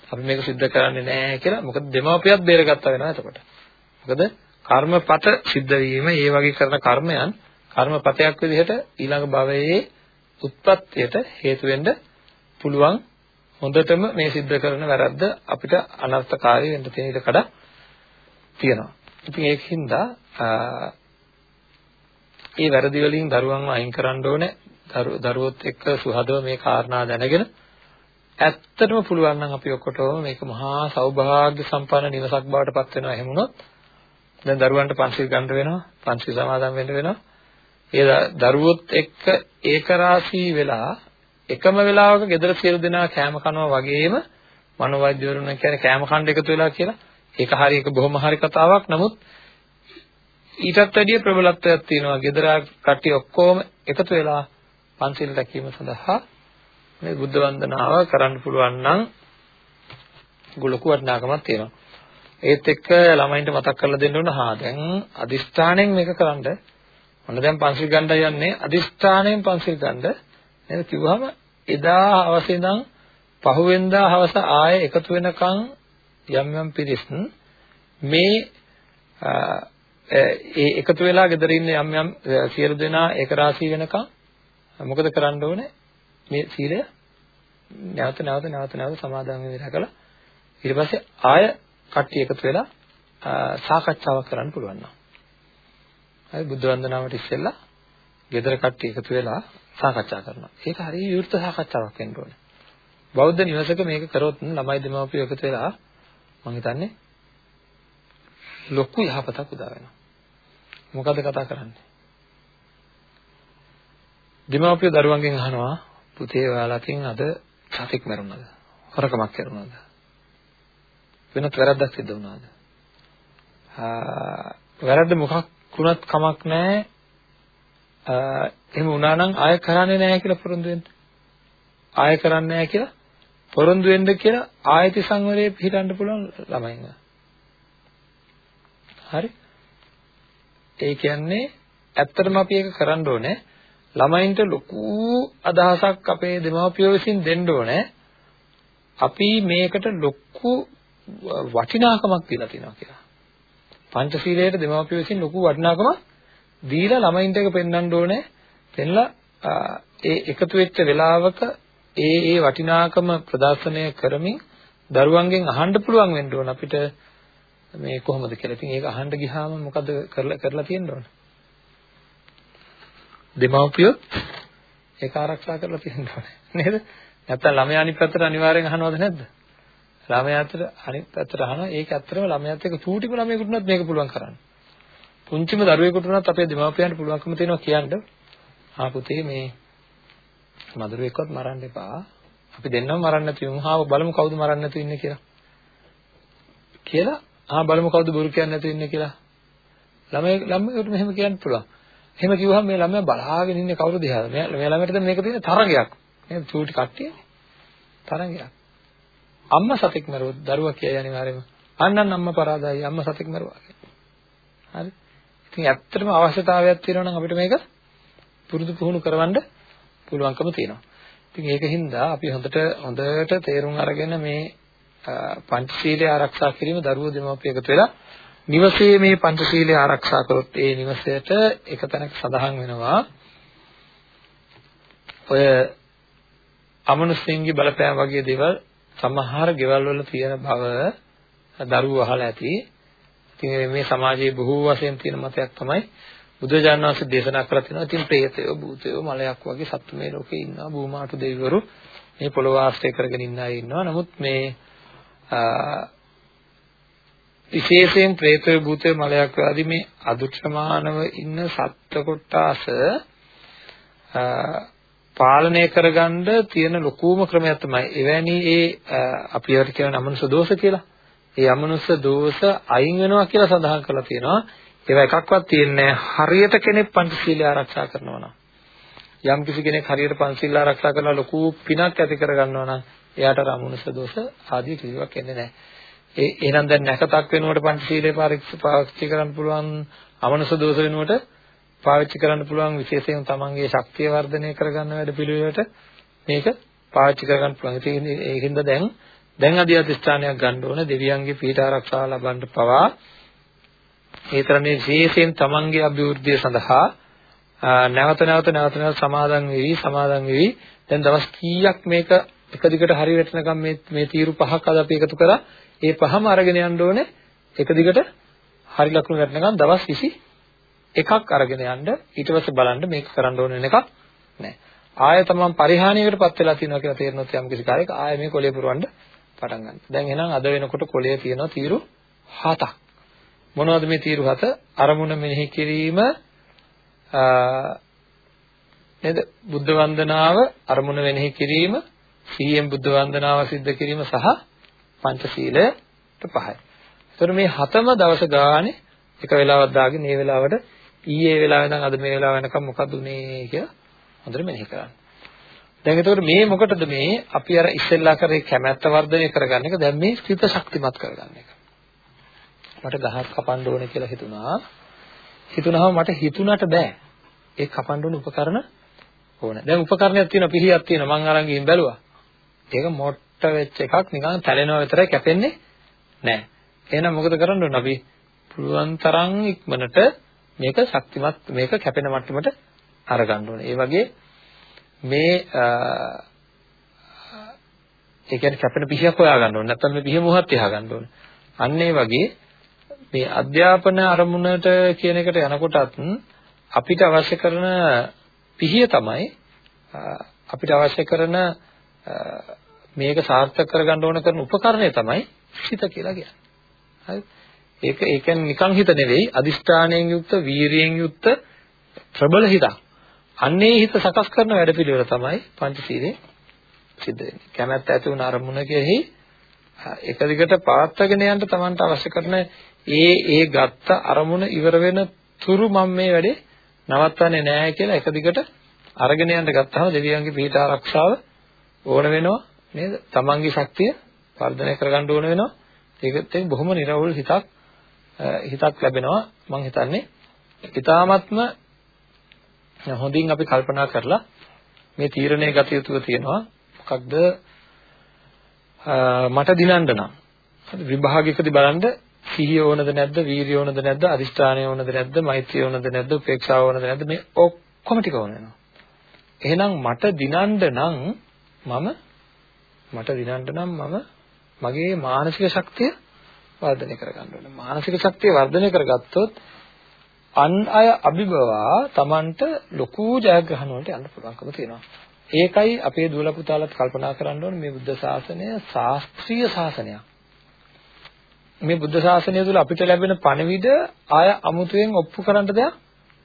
අපි මේක सिद्ध කරන්නේ නැහැ කියලා. මොකද දෙමාපියත් බේරගත්තා වෙනවා එතකොට. මොකද කර්මපත සිද්ධ වීම, ඒ වගේ කරන කර්මයන් කර්මපතයක් විදිහට ඊළඟ භවයේ උත්පත්තියට හේතු වෙන්න පුළුවන් හොඳටම මේ සිද්ධ කරන වැරද්ද අපිට අනර්ථකාරී වෙන්න තියෙන ඉඩ කඩ තියෙනවා. ඉතින් ඒකින්ද ඒ වැරදි වලින් දරුවන්ව අයින් කරන්න ඕනේ. දරුවොත් එක්ක සුහදව මේ කාරණා දැනගෙන ඇත්තටම පුළුවන් නම් අපි ඔක්කොටම මේක මහා සෞභාග්‍ය සම්පන්න නිවසක් බවට පත් වෙනවා එහෙම වුණොත් දැන් දරුවන්ට පන්සිල් ගන්න වෙනවා පන්සිල් සමාදන් වෙන්න වෙනවා. ඒ දරුවොත් එක්ක ඒකරාශී වෙලා එකම වෙලාවක gedara සියලු දෙනා කෑම කනවා වගේම මනෝවෛද්‍යවරුන් කියන්නේ කෑම කන්න එකතු වෙලා කියලා. ඒක හරි ඒක බොහොම හරි කතාවක්. නමුත් ඊටත් වැඩිය ප්‍රබලත්වයක් තියෙනවා gedara කට්ටිය ඔක්කොම එකතු වෙලා පන්සිල් රැකීම සඳහා මේ බුද්ධ වන්දනාව කරන්න පුළුවන් නම් ගොලක වටිනාකමක් තියෙනවා. ඒත් එක්ක ළමයින්ට මතක් කරලා දෙන්න ඕන හා දැන් අදිස්ථාණයෙන් මේක කරන්න. ඔන්න දැන් පන්සිල් ගන්නයි යන්නේ? අදිස්ථාණයෙන් පන්සිල් ගන්න. නේද? කිව්වහම එදා හවස ඉඳන් පහුවෙන්දා හවස ආයෙ එකතු වෙනකන් යම් යම් පිරිස් මේ ඒ එකතු වෙලා ගෙදර ඉන්න යම් යම් සියලු දෙනා ඒක රාශී වෙනකන් මොකද කරන්න ඕනේ මේ සීලය නැවත නැවත නැවත නැවත සමාදන් වෙලා කළා ඊට පස්සේ ආය කට්ටිය එකතු වෙලා සාකච්ඡාවක් කරන්න පුළුවන් නම් හරි බුද්ධ වන්දනාවට ඉස්සෙල්ලා ගෙදර කට්ටිය එකතු වෙලා සාකච්ඡා කරනවා. ඒක හරිය විවෘත සාකච්ඡාවක් වෙන්න ඕනේ. බෞද්ධ නිවසක මේක කරොත් ළමයි දෙමාපියෝ එකතු වෙලා මම හිතන්නේ ලොකු යහපතක් උදා වෙනවා. මොකද කතා කරන්නේ? දෙමාපියෝ දරුවන්ගෙන් අහනවා පුතේ ඔයාලකින් අද සතෙක් මරුණාද? හොරකමක් කරුණාද? වෙනත් වැරද්දක් සිද්ධ වුණාද? ආ වැරද්ද මොකක් වුණත් කමක් නැහැ එහෙම වුණා නම් ආයෙ කරන්නේ නැහැ කියලා පොරොන්දු වෙන්න. ආයෙ කරන්නේ නැහැ කියලා පොරොන්දු වෙන්න කියලා ආයති සංවරයේ පිළිටන්න පුළුවන් ළමයින්ව. හරි? ඒ කියන්නේ ඇත්තටම අපි ඒක කරන්න ඕනේ. ළමයින්ට ලොකු අදහසක් අපේ දෙමාපියෝ විසින් දෙන්න ඕනේ. අපි මේකට ලොකු වටිනාකමක් දීලා තියෙනවා කියලා. පංචශීලයට දෙමාපියෝ විසින් ලොකු වටිනාකමක් දීලා ළමයින්ට එක පෙන්වන්න ඕනේ. පෙන්ලා ඒ එකතු වෙච්ච වෙලාවක ඒ ඒ වටිනාකම ප්‍රදර්ශනය කරමින් දරුවන්ගෙන් අහන්න පුළුවන් වෙන්න ඕන අපිට මේ කොහොමද කියලා. ඉතින් ඒක අහන්න ගියාම මොකද කරලා කරලා තියෙන්න ඕන? දෙමව්පියොත් ඒක ආරක්ෂා කරලා තියෙන්න ඕනේ. නේද? නැත්තම් ළමයා අනිත් පැත්තට අනිවාර්යෙන් අහනවද නැද්ද? ළමයාට අනිත් පැත්තට අහනවා. ඒක ඇත්තටම ළමයාත් එක්ක චූටිම ළමයෙකුටවත් මේක පුළුවන් කරන්න. පුංචිම දරුවෙකුට උනත් අපේ දෙමාපියන්ට පුළුවන්කම තියෙනවා කියන්න ආ පුතේ මේ මදුරුවෙක්වත් මරන්න එපා අපි දෙන්නම මරන්න නැති වුන් හාව බලමු කවුද මරන්න නැතු ඉන්නේ කියලා කියලා ආ බලමු කවුද බොරු කියන්නේ නැතු ඉන්නේ කියලා. ළමයි ළමයට මෙහෙම කියන්න පුළුවන්. එහෙම කිව්වහම මේ ළමයා බලාගෙන ඉන්නේ කවුරු දිහාද මේ ළමයට දැන් මේක තියෙන තරගයක්. නේද චූටි කට්ටියනේ තරගයක්. අම්මා සතෙක් මරුවොත් දරුවා කියයි අනිවාර්යයෙන්ම. අන්නන් අම්මා පරාදයි. අම්මා සතෙක් මරුවා හරි. ඉතින් ඇත්තටම අවශ්‍යතාවයක් තියෙනවා නම් අපිට මේක පුරුදු පුහුණු කරවන්න පුළුවන්කම තියෙනවා. ඉතින් ඒකින්ද අපි හොඳට හොඳට තේරුම් අරගෙන මේ පංචශීලය ආරක්ෂා කිරීම දරුවෝ දෙමාපිය එකතු වෙලා නිවසේ මේ පංචශීලය ආරක්ෂා කරොත් ඒ නිවසේට එක තැනක සඳහන් වෙනවා ඔය අමනුෂ්‍යයන්ගේ බලපෑම වගේ දේවල් සමහර ගෙවල් වල තියෙන බව දරුවෝ අහලා ඇති. ඉතින් මේ සමාජයේ බොහෝ වශයෙන් තියෙන මතයක් තමයි බුදුරජාණන් වහන්සේ දේශනා කරලා තියෙනවා. ඉතින් ප්‍රේතයෝ, භූතයෝ, මලයක් වගේ සත්තු මේ ලෝකේ ඉන්නවා. භූමාතු දෙවිවරු මේ පොළොව ආශ්‍රය කරගෙන ඉන්න අය ඉන්නවා. නමුත් මේ විශේෂයෙන් ප්‍රේතය භූතය මලයක් ආදී මේ අදුක්ෂමානව ඉන්න සත්ත්ව කොටස පාලනය කරගන්න තියෙන ලොකුම ක්‍රමයක් තමයි එවැනි ඒ අපි ඒවට කියන අමනුෂ්‍ය දෝෂ කියලා. ඒ අමනුෂ්‍ය දෝෂ අයින් වෙනවා කියලා සඳහන් කරලා තියෙනවා. ඒවා එකක්වත් තියෙන්නේ හරියට කෙනෙක් පංචශීලය ආරක්ෂා කරනවා නම්. යම් කිසි කෙනෙක් හරියට පංචශීල ආරක්ෂා කරලා ලොකු පිනක් ඇති කරගන්නවා නම් එයාට අමනුෂ්‍ය දෝෂ ආදී කිසිවක් එන්නේ නැහැ. ඒ එහෙනම් දැන් නැකතක් වෙනුවට පංචශීලයේ පාවිච්චි කරන්න පුළුවන් අමනුෂ දෝෂ වෙනුවට පාවිච්චි කරන්න පුළුවන් විශේෂයෙන් තමන්ගේ ශක්තිය වර්ධනය කරගන්න වැඩ පිළිවෙලට මේක පාවිච්චි කරගන්න පුළුවන්. ඉතින් ඒකින්ද දැන් දැන් අධි අධිෂ්ඨානයක් ගන්න ඕන දෙවියන්ගේ පීඨ ආරක්ෂාව ලබන්න පවා ඒතරනේ විශේෂයෙන් තමන්ගේ අභිවෘද්ධිය සඳහා නැවත නැවත නැවත නැවත සමාදන් වෙවි සමාදන් වෙවි දැන් දවස් කීයක් මේක එක දිගට හරි වැටෙනකම් මේ මේ තීරු පහක් අද අපි එකතු කරා ඒ පහම අරගෙන යන්න ඕනේ එක දිගට හරි ලකුණු වැටෙනකම් දවස් 21ක් අරගෙන යන්න ඊට පස්සේ බලන්න මේක කරන්න ඕන වෙන එකක් නැහැ. ආය තමන් පරිහානියකටපත් වෙලා තියෙනවා කියලා තේරෙනොත් යම් කිසි කාර්යයක ආය මේ කොලේ පුරවන්න පටන් ගන්න. දැන් එහෙනම් අද වෙනකොට කොලේ තියෙනවා තීරු 7ක්. මොනවද මේ තීරු 7? අරමුණ මෙනෙහි කිරීම නේද? බුද්ධ වන්දනාව, අරමුණ මෙනෙහි කිරීම, සීයෙන් බුද්ධ වන්දනාව සිද්ධ කිරීම සහ පංචශීලයට පහයි. ඒතර මේ හතම දවස ගානේ එක වෙලාවක් දාගෙන මේ වෙලාවට ඊයේ වෙලාව ඉඳන් අද මේ වෙලාව වෙනකම් මොකද උනේ කියලා හොඳට මෙනෙහි කරන්න. දැන් එතකොට මේ මොකටද මේ අපි අර ඉස්සෙල්ලා කරේ කැමැත්ත වර්ධනය කරගන්න එක දැන් මේ ස්ථිත ශක්තිමත් කරගන්න එක. මට ගහක් කපන්න ඕනේ කියලා හිතුණා. හිතුනහම මට හිතුණට බෑ. ඒ කපන්න ඕන උපකරණ ඕනේ. දැන් උපකරණයක් තියෙනවා පිළියක් තියෙනවා මං අරන් ගිහින් බැලුවා. ඒක මොට් වෙච්ච එකක් නිකන් තැලෙනවා විතරයි කැපෙන්නේ නැහැ. එහෙනම් මොකද කරන්න ඕන අපි? පුළුවන් තරම් ඉක්මනට මේක ශක්තිමත් මේක කැපෙන මට්ටමට අරගන්න ඕනේ. ඒ වගේ මේ ඒ කියන්නේ කැපෙන පිහියක් හොයාගන්න ඕනේ. නැත්නම් මේ පිහිය මොහොත් තියා ගන්න ඕනේ. අන්න ඒ වගේ මේ අධ්‍යාපන අරමුණට කියන එකට යනකොටත් අපිට අවශ්‍ය කරන පිහිය තමයි අපිට අවශ්‍ය කරන මේක සාර්ථක කරගන්න ඕන කරන උපකරණය තමයි හිත කියලා කියන්නේ. හරි? ඒක ඒ කියන්නේ නිකන් හිත නෙවෙයි අදිෂ්ඨානයෙන් යුක්ත වීරියෙන් යුක්ත ප්‍රබල හිතක්. අන්නේ හිත සකස් කරන වැඩපිළිවෙල තමයි පංචශීලයේ සිද්ධ වෙන්නේ. කැමැත්ත ඇති වුණ අරමුණකෙහි එක දිගට පාත්වගෙන යන්න Tamanට අවශ්‍ය කරන ඒ ඒ ගත්ත අරමුණ ඉවර වෙන තුරු මම මේ වැඩේ නවත්තන්නේ නැහැ කියලා එක දිගට අරගෙන යන්න ගත්තාම දෙවියන්ගේ පිහිට ආරක්ෂාව ඕන වෙනවා. නේද? තමන්ගේ ශක්තිය වර්ධනය කරගන්න ඕන වෙනවා. ඒකත් එක්ක බොහොම නිර්වෘල් හිතක් හිතක් ලැබෙනවා මම හිතන්නේ. ඊ타ත්ම හොඳින් අපි කල්පනා කරලා මේ තීරණය ගත යුතුව තියෙනවා. මොකක්ද මට දිනන්න නම් විභාගයකදී බලන්න සිහිය ඕනද නැද්ද වීරිය ඕනද නැද්ද අදිෂ්ඨානය ඕනද නැද්ද මෛත්‍රිය ඕනද නැද්ද උපේක්ෂාව ඕනද නැද්ද මේ ඔක්කොම ටික ඕන වෙනවා එහෙනම් මට දිනන්න නම් මම මට දිනන්න නම් මම මගේ මානසික ශක්තිය වර්ධනය කරගන්න ඕනේ. මානසික ශක්තිය වර්ධනය කරගත්තොත් අන් අය අභිබවා Tamanට ලොකු ජයග්‍රහණ වලට යන්න පුළුවන්කම තියෙනවා. ඒකයි අපේ දුවල පුතාලත් කල්පනා කරන්න ඕනේ මේ බුද්ධ ශාසනය ශාස්ත්‍රීය ශාසනයක්. මේ බුද්ධ ශාසනය තුළ අපිට ලැබෙන පණිවිඩ ආය අමුතුවෙන් ඔප්පු කරන්න දෙයක්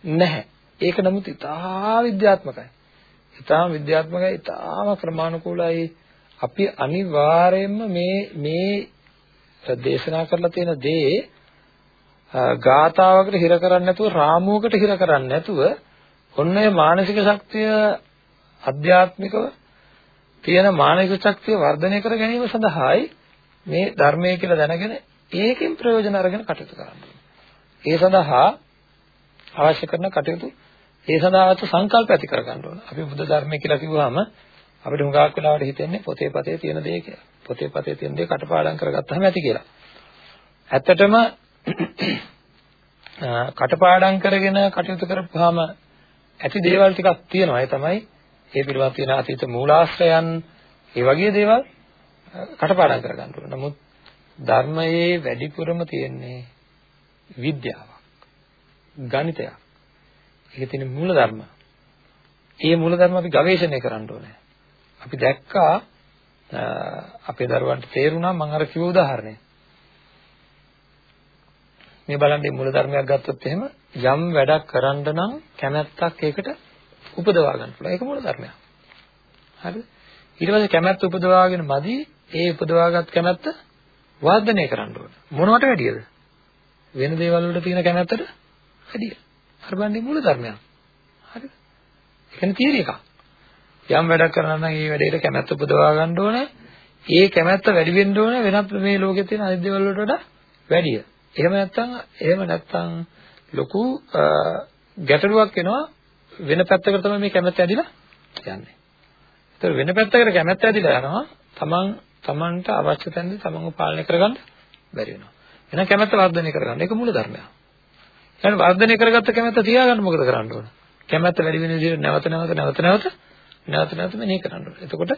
නැහැ. ඒක නමුත් ඉතාම විද්‍යාත්මකයි. ඉතාම විද්‍යාත්මකයි, ඉතාම ක්‍රමානුකූලයි. අපි අනිවාර්යයෙන්ම මේ මේ දේශනා කරලා තියෙන දේ ගාතාවකට හිර කරන්නේ නැතුව රාමුවකට හිර කරන්නේ නැතුව ඔන්න ඔය මානසික ශක්තිය අධ්‍යාත්මිකව තියෙන මානසික ශක්තිය වර්ධනය කර ගැනීම සඳහායි මේ ධර්මය කියලා දැනගෙන ඒකෙන් ප්‍රයෝජන අරගෙන කටයුතු කරන්න ඒ සඳහා අවශ්‍ය කරන කටයුතු ඒ සඳහාත් සංකල්ප ඇති කර ගන්න ඕන. අපි බුද්ධ ධර්මය කියලා කිව්වහම අපිට හුඟක් වෙලාවට හිතෙන්නේ පොතේ පතේ තියෙන දේ කියලා. පොතේ පතේ තියෙන දේ කටපාඩම් කරගත්තාම ඇති කියලා. ඇත්තටම *clears throat* කටපාඩම් කරගෙන කටයුතු කරපුවාම ඇති දේවල් ටිකක් තියෙනවා. ඒ තමයි ඒ පිළිබඳ තියෙන අතීත මූලාශ්‍රයන් ඒ වගේ දේවල් කටපාඩම් කරගන්න ඕන. නමුත් ධර්මයේ වැඩිපුරම තියෙන්නේ විද්‍යාවක්. ගණිතයක්. ඒකේ තියෙන මූල ධර්ම. ඒ මූල ධර්ම අපි ගවේෂණය කරන්න ඕනේ. අපි දැක්කා අපේ දරුවන්ට තේරුණා මම අර කිව්ව උදාහරණය. මේ බලන්න මේ මූල ධර්මයක් ගත්තොත් එහෙම යම් වැඩක් කරන්න නම් කැමැත්තක් ඒකට උපදවා ගන්න පුළුවන්. ඒක මූල ධර්මයක්. හරිද? ඊට පස්සේ කැමැත්ත උපදවාගෙන මදි ඒ උපදවාගත් කැමැත්ත වර්ධනය කරන්න ඕන. මොනවට වැඩියද? වෙන දේවල් වලට තියෙන කැමැත්තට වැඩිය. අර බණ්ඩේ මූල ධර්මයක්. හරිද? ඒ කියන්නේ තියරි එකක්. යම් වැඩක් කරනවා නම් ඒ වැඩේට කැමැත්ත උපදවා ගන්න ඕනේ. ඒ කැමැත්ත වැඩි වෙන්න ඕනේ වෙනත් මේ ලෝකේ තියෙන අනිත් දේවල් වලට වඩා වැඩිය. එහෙම නැත්නම් එහෙම නැත්නම් ලොකු ගැටලුවක් එනවා වෙන පැත්තකට තමයි මේ කැමැත්ත ඇදිලා යන්නේ. ඒතර වෙන පැත්තකට කැමැත්ත ඇදිලා යනවා තමන් තමන්ට අවශ්‍ය තැනදී තමන්ව පාලනය කරගන්න බැරි වෙනවා. එහෙනම් කැමැත්ත වර්ධනය කරගන්න. ඒක මූල ධර්මයක්. එහෙනම් වර්ධනය කරගත්ත කැමැත්ත තියාගන්න මොකද කරන්න ඕන? කැමැත්ත වැඩි වෙන විදිහට නැවත නැවත නැවත නැවත නැවත නැවත මෙනෙහි කරන්න ඕන. එතකොට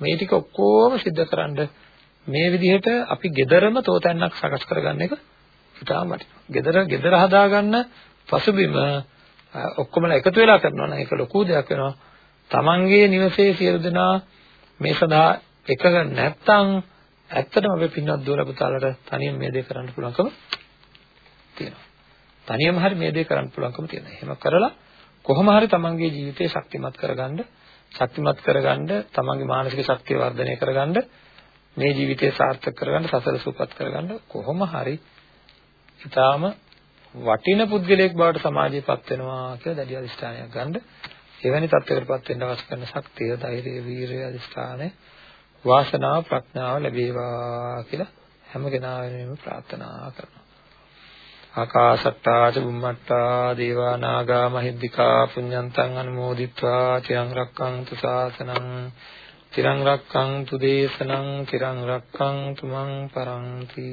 මේ ටික ඔක්කොම सिद्ध කරන්න මේ විදිහට අපි gederama තෝතැන්නක් සකස් කරගන්න එක ඉතාම වටිනවා. gedara gedara හදාගන්න පසුබිම ඔක්කොමලා එකතු වෙලා කරනවා නම් ඒක ලොකු දෙයක් වෙනවා. Tamange නිවසේ සියලු දෙනා මේ සඳහා එකක නැත්තම් ඇත්තටම අපි පින්වත් දුවල පුතාලට තනියම මේ දේ කරන්න පුළුවන්කම තියෙනවා. තනියම හරි මේ දේ කරන්න පුළුවන්කම තියෙනවා. එහෙම කරලා කොහොම හරි තමන්ගේ ජීවිතේ ශක්තිමත් කරගන්න, ශක්තිමත් කරගන්න, තමන්ගේ මානසික ශක්තිය වර්ධනය කරගන්න, මේ ජීවිතය සාර්ථක කරගන්න, සසල සූපත් කරගන්න කොහොම හරි ඊටාම වටින පුද්ගලයෙක් බවට සමාජයේපත් වෙනවා කියලා දැඩි අදිස්ථානයක් ගන්න. එවැනි තත්ත්වයකටපත් වෙන්න අවශ්‍ය කරන ශක්තිය, ධෛර්යය, වීරිය, අදිස්ථානය, වාසනාව, ප්‍රඥාව ලැබේවා කියලා හැම කෙනා වෙනුවෙන්ම ප්‍රාර්ථනා කරනවා. ආකාසට්ටා ච බුම්මට්ටා දේවා නාග මහිද්దికා පුඤ්ඤන්තං අනුමෝදිත්වා චිරං රක්ඛන්තු ශාසනං චිරං රක්ඛන්තු දේශනං චිරං රක්ඛන්තු මං පරන්ති